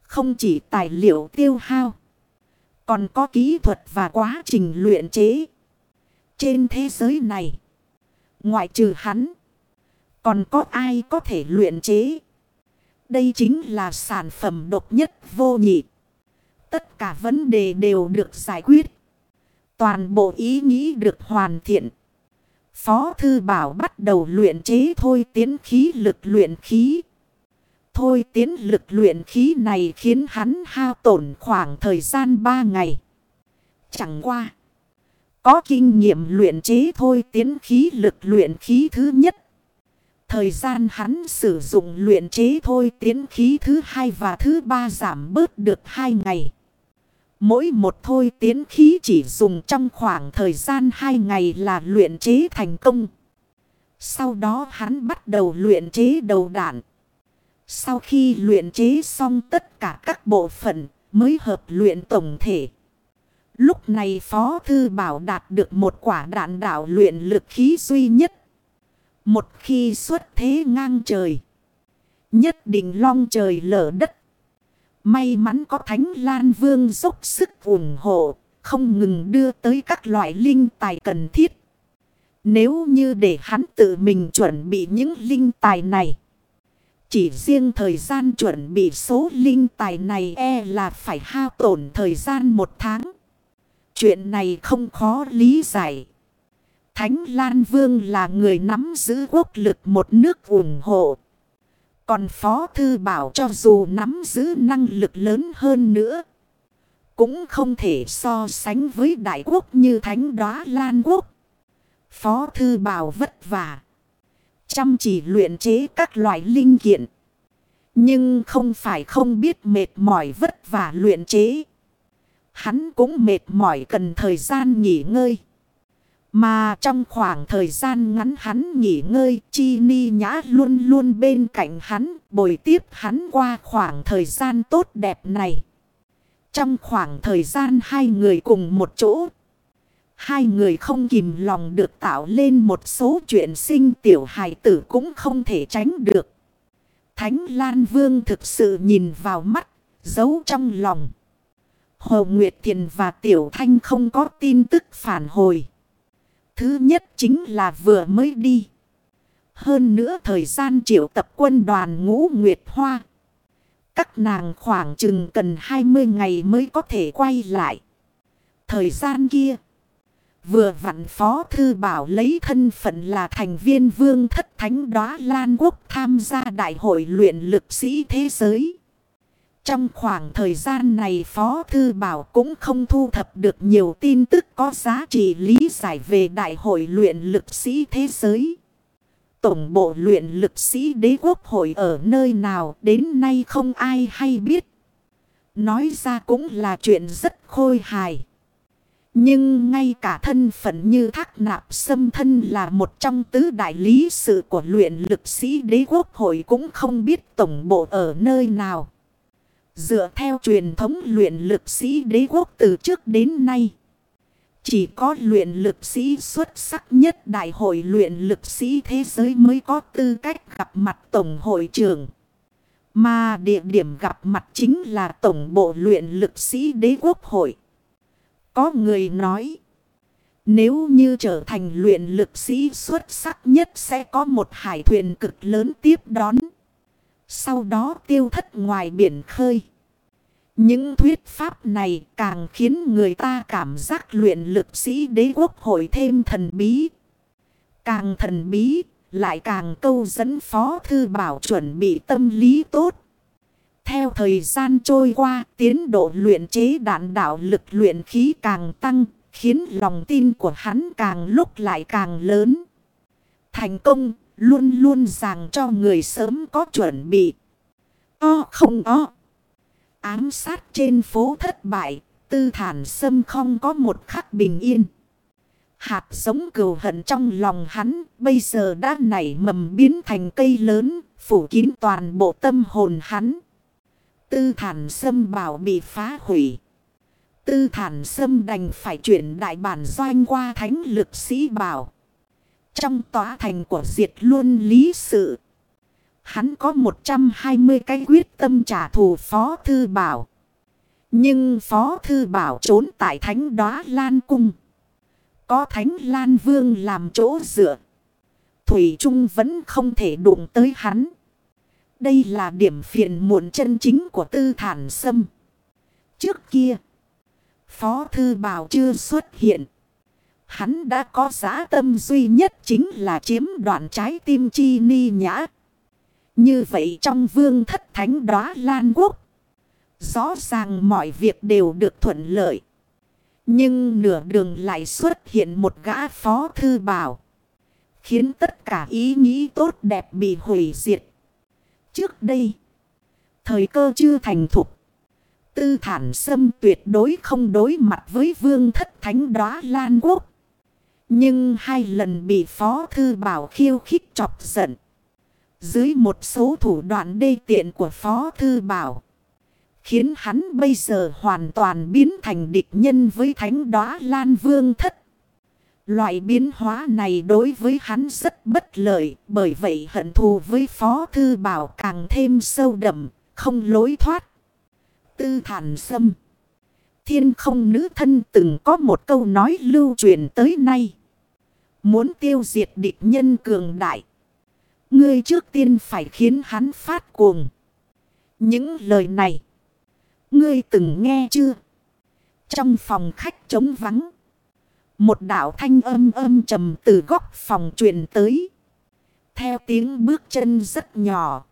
Không chỉ tài liệu tiêu hao. Còn có kỹ thuật và quá trình luyện chế. Trên thế giới này. Ngoại trừ hắn. Còn có ai có thể luyện chế. Đây chính là sản phẩm độc nhất vô nhị. Tất cả vấn đề đều được giải quyết. Toàn bộ ý nghĩ được hoàn thiện. Phó Thư Bảo bắt đầu luyện chế thôi tiến khí lực luyện khí. Thôi tiến lực luyện khí này khiến hắn hao tổn khoảng thời gian 3 ngày. Chẳng qua. Có kinh nghiệm luyện chế thôi tiến khí lực luyện khí thứ nhất. Thời gian hắn sử dụng luyện chế thôi tiến khí thứ hai và thứ ba giảm bớt được hai ngày. Mỗi một thôi tiến khí chỉ dùng trong khoảng thời gian hai ngày là luyện chế thành công. Sau đó hắn bắt đầu luyện chế đầu đạn. Sau khi luyện chế xong tất cả các bộ phận mới hợp luyện tổng thể. Lúc này Phó Thư Bảo đạt được một quả đạn đạo luyện lực khí duy nhất. Một khi xuất thế ngang trời. Nhất định long trời lở đất. May mắn có Thánh Lan Vương dốc sức ủng hộ. Không ngừng đưa tới các loại linh tài cần thiết. Nếu như để hắn tự mình chuẩn bị những linh tài này. Chỉ riêng thời gian chuẩn bị số linh tài này e là phải hao tổn thời gian một tháng. Chuyện này không khó lý giải. Thánh Lan Vương là người nắm giữ quốc lực một nước ủng hộ. Còn Phó Thư Bảo cho dù nắm giữ năng lực lớn hơn nữa. Cũng không thể so sánh với đại quốc như Thánh Đóa Lan Quốc. Phó Thư Bảo vất vả. Chăm chỉ luyện chế các loại linh kiện. Nhưng không phải không biết mệt mỏi vất vả luyện chế. Hắn cũng mệt mỏi cần thời gian nghỉ ngơi. Mà trong khoảng thời gian ngắn hắn nghỉ ngơi, Chi Ni Nhã luôn luôn bên cạnh hắn, bồi tiếp hắn qua khoảng thời gian tốt đẹp này. Trong khoảng thời gian hai người cùng một chỗ, hai người không kìm lòng được tạo lên một số chuyện sinh tiểu hài tử cũng không thể tránh được. Thánh Lan Vương thực sự nhìn vào mắt, giấu trong lòng. Hồ Nguyệt Thiền và Tiểu Thanh không có tin tức phản hồi. Thứ nhất chính là vừa mới đi. Hơn nữa thời gian triệu tập quân đoàn ngũ Nguyệt Hoa. Các nàng khoảng chừng cần 20 ngày mới có thể quay lại. Thời gian kia. Vừa vặn Phó Thư Bảo lấy thân phận là thành viên vương thất thánh đóa Lan Quốc tham gia đại hội luyện lực sĩ thế giới. Trong khoảng thời gian này Phó Thư Bảo cũng không thu thập được nhiều tin tức có giá trị lý giải về Đại hội luyện lực sĩ thế giới. Tổng bộ luyện lực sĩ đế quốc hội ở nơi nào, đến nay không ai hay biết. Nói ra cũng là chuyện rất khôi hài. Nhưng ngay cả thân phận như thác nạp xâm thân là một trong tứ đại lý sự của luyện lực sĩ đế quốc hội cũng không biết tổng bộ ở nơi nào. Dựa theo truyền thống luyện lực sĩ đế quốc từ trước đến nay. Chỉ có luyện lực sĩ xuất sắc nhất đại hội luyện lực sĩ thế giới mới có tư cách gặp mặt tổng hội trưởng. Mà địa điểm gặp mặt chính là tổng bộ luyện lực sĩ đế quốc hội. Có người nói. Nếu như trở thành luyện lực sĩ xuất sắc nhất sẽ có một hải thuyền cực lớn tiếp đón. Sau đó tiêu thất ngoài biển khơi. Những thuyết pháp này càng khiến người ta cảm giác luyện lực sĩ đế quốc hội thêm thần bí. Càng thần bí, lại càng câu dẫn phó thư bảo chuẩn bị tâm lý tốt. Theo thời gian trôi qua, tiến độ luyện chế đạn đạo lực luyện khí càng tăng, khiến lòng tin của hắn càng lúc lại càng lớn. Thành công, luôn luôn ràng cho người sớm có chuẩn bị. O không o. Ám sát trên phố thất bại, tư thản sâm không có một khắc bình yên. Hạt giống cừu hận trong lòng hắn bây giờ đã nảy mầm biến thành cây lớn, phủ kín toàn bộ tâm hồn hắn. Tư thản sâm bảo bị phá hủy. Tư thản sâm đành phải chuyển đại bản doanh qua thánh lực sĩ bảo. Trong tòa thành của diệt luôn lý sự. Hắn có 120 cái quyết tâm trả thù Phó Thư Bảo. Nhưng Phó Thư Bảo trốn tại Thánh Đóa Lan Cung. Có Thánh Lan Vương làm chỗ dựa. Thủy Trung vẫn không thể đụng tới hắn. Đây là điểm phiền muộn chân chính của tư thản sâm. Trước kia, Phó Thư Bảo chưa xuất hiện. Hắn đã có giá tâm duy nhất chính là chiếm đoạn trái tim chi ni nhã. Như vậy trong vương thất thánh đóa Lan Quốc. Rõ ràng mọi việc đều được thuận lợi. Nhưng nửa đường lại xuất hiện một gã phó thư bảo. Khiến tất cả ý nghĩ tốt đẹp bị hủy diệt. Trước đây, thời cơ chưa thành thục. Tư thản sâm tuyệt đối không đối mặt với vương thất thánh đóa Lan Quốc. Nhưng hai lần bị Phó Thư Bảo khiêu khích chọc giận. Dưới một số thủ đoạn đê tiện của Phó Thư Bảo. Khiến hắn bây giờ hoàn toàn biến thành địch nhân với thánh đóa Lan Vương thất. Loại biến hóa này đối với hắn rất bất lợi. Bởi vậy hận thù với Phó Thư Bảo càng thêm sâu đậm, không lối thoát. Tư thản sâm. Thiên không nữ thân từng có một câu nói lưu truyền tới nay. Muốn tiêu diệt địch nhân cường đại. Ngươi trước tiên phải khiến hắn phát cuồng. Những lời này. Ngươi từng nghe chưa? Trong phòng khách trống vắng. Một đạo thanh âm âm trầm từ góc phòng truyền tới. Theo tiếng bước chân rất nhỏ.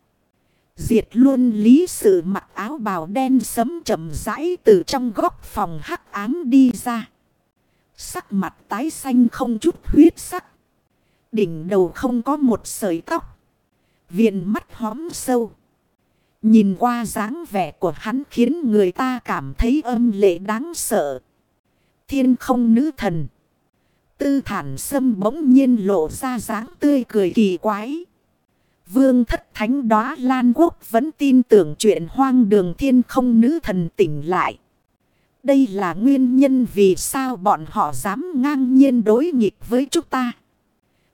Diệt luôn lý sự mặc áo bào đen sấm chậm rãi từ trong góc phòng hắc ám đi ra. Sắc mặt tái xanh không chút huyết sắc. Đỉnh đầu không có một sợi tóc. Viện mắt hóm sâu. Nhìn qua dáng vẻ của hắn khiến người ta cảm thấy âm lệ đáng sợ. Thiên không nữ thần. Tư thản sâm bỗng nhiên lộ ra dáng tươi cười kỳ quái. Vương thất thánh đóa Lan Quốc vẫn tin tưởng chuyện hoang đường thiên không nữ thần tỉnh lại. Đây là nguyên nhân vì sao bọn họ dám ngang nhiên đối nghịch với chúng ta.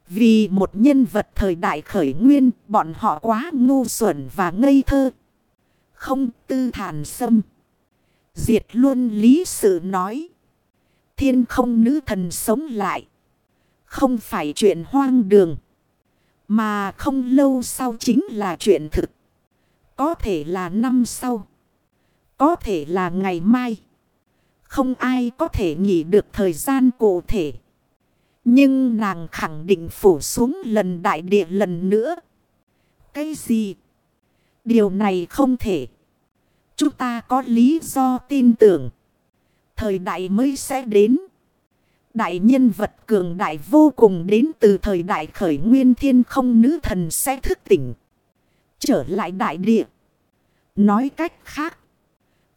Vì một nhân vật thời đại khởi nguyên, bọn họ quá ngu xuẩn và ngây thơ. Không tư thản xâm Diệt luôn lý sự nói. Thiên không nữ thần sống lại. Không phải chuyện hoang đường. Mà không lâu sau chính là chuyện thực. Có thể là năm sau. Có thể là ngày mai. Không ai có thể nghĩ được thời gian cụ thể. Nhưng nàng khẳng định phủ xuống lần đại địa lần nữa. Cái gì? Điều này không thể. Chúng ta có lý do tin tưởng. Thời đại mới sẽ đến. Đại nhân vật cường đại vô cùng đến từ thời đại khởi nguyên thiên không nữ thần sẽ thức tỉnh. Trở lại đại địa. Nói cách khác.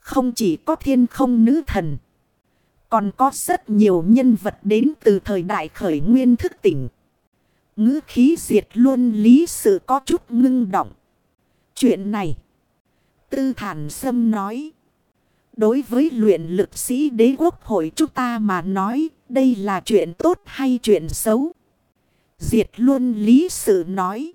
Không chỉ có thiên không nữ thần. Còn có rất nhiều nhân vật đến từ thời đại khởi nguyên thức tỉnh. ngữ khí diệt luôn lý sự có chút ngưng động. Chuyện này. Tư thản sâm nói. Đối với luyện lực sĩ đế quốc hội chúng ta mà nói. Đây là chuyện tốt hay chuyện xấu. Diệt luôn lý sự nói.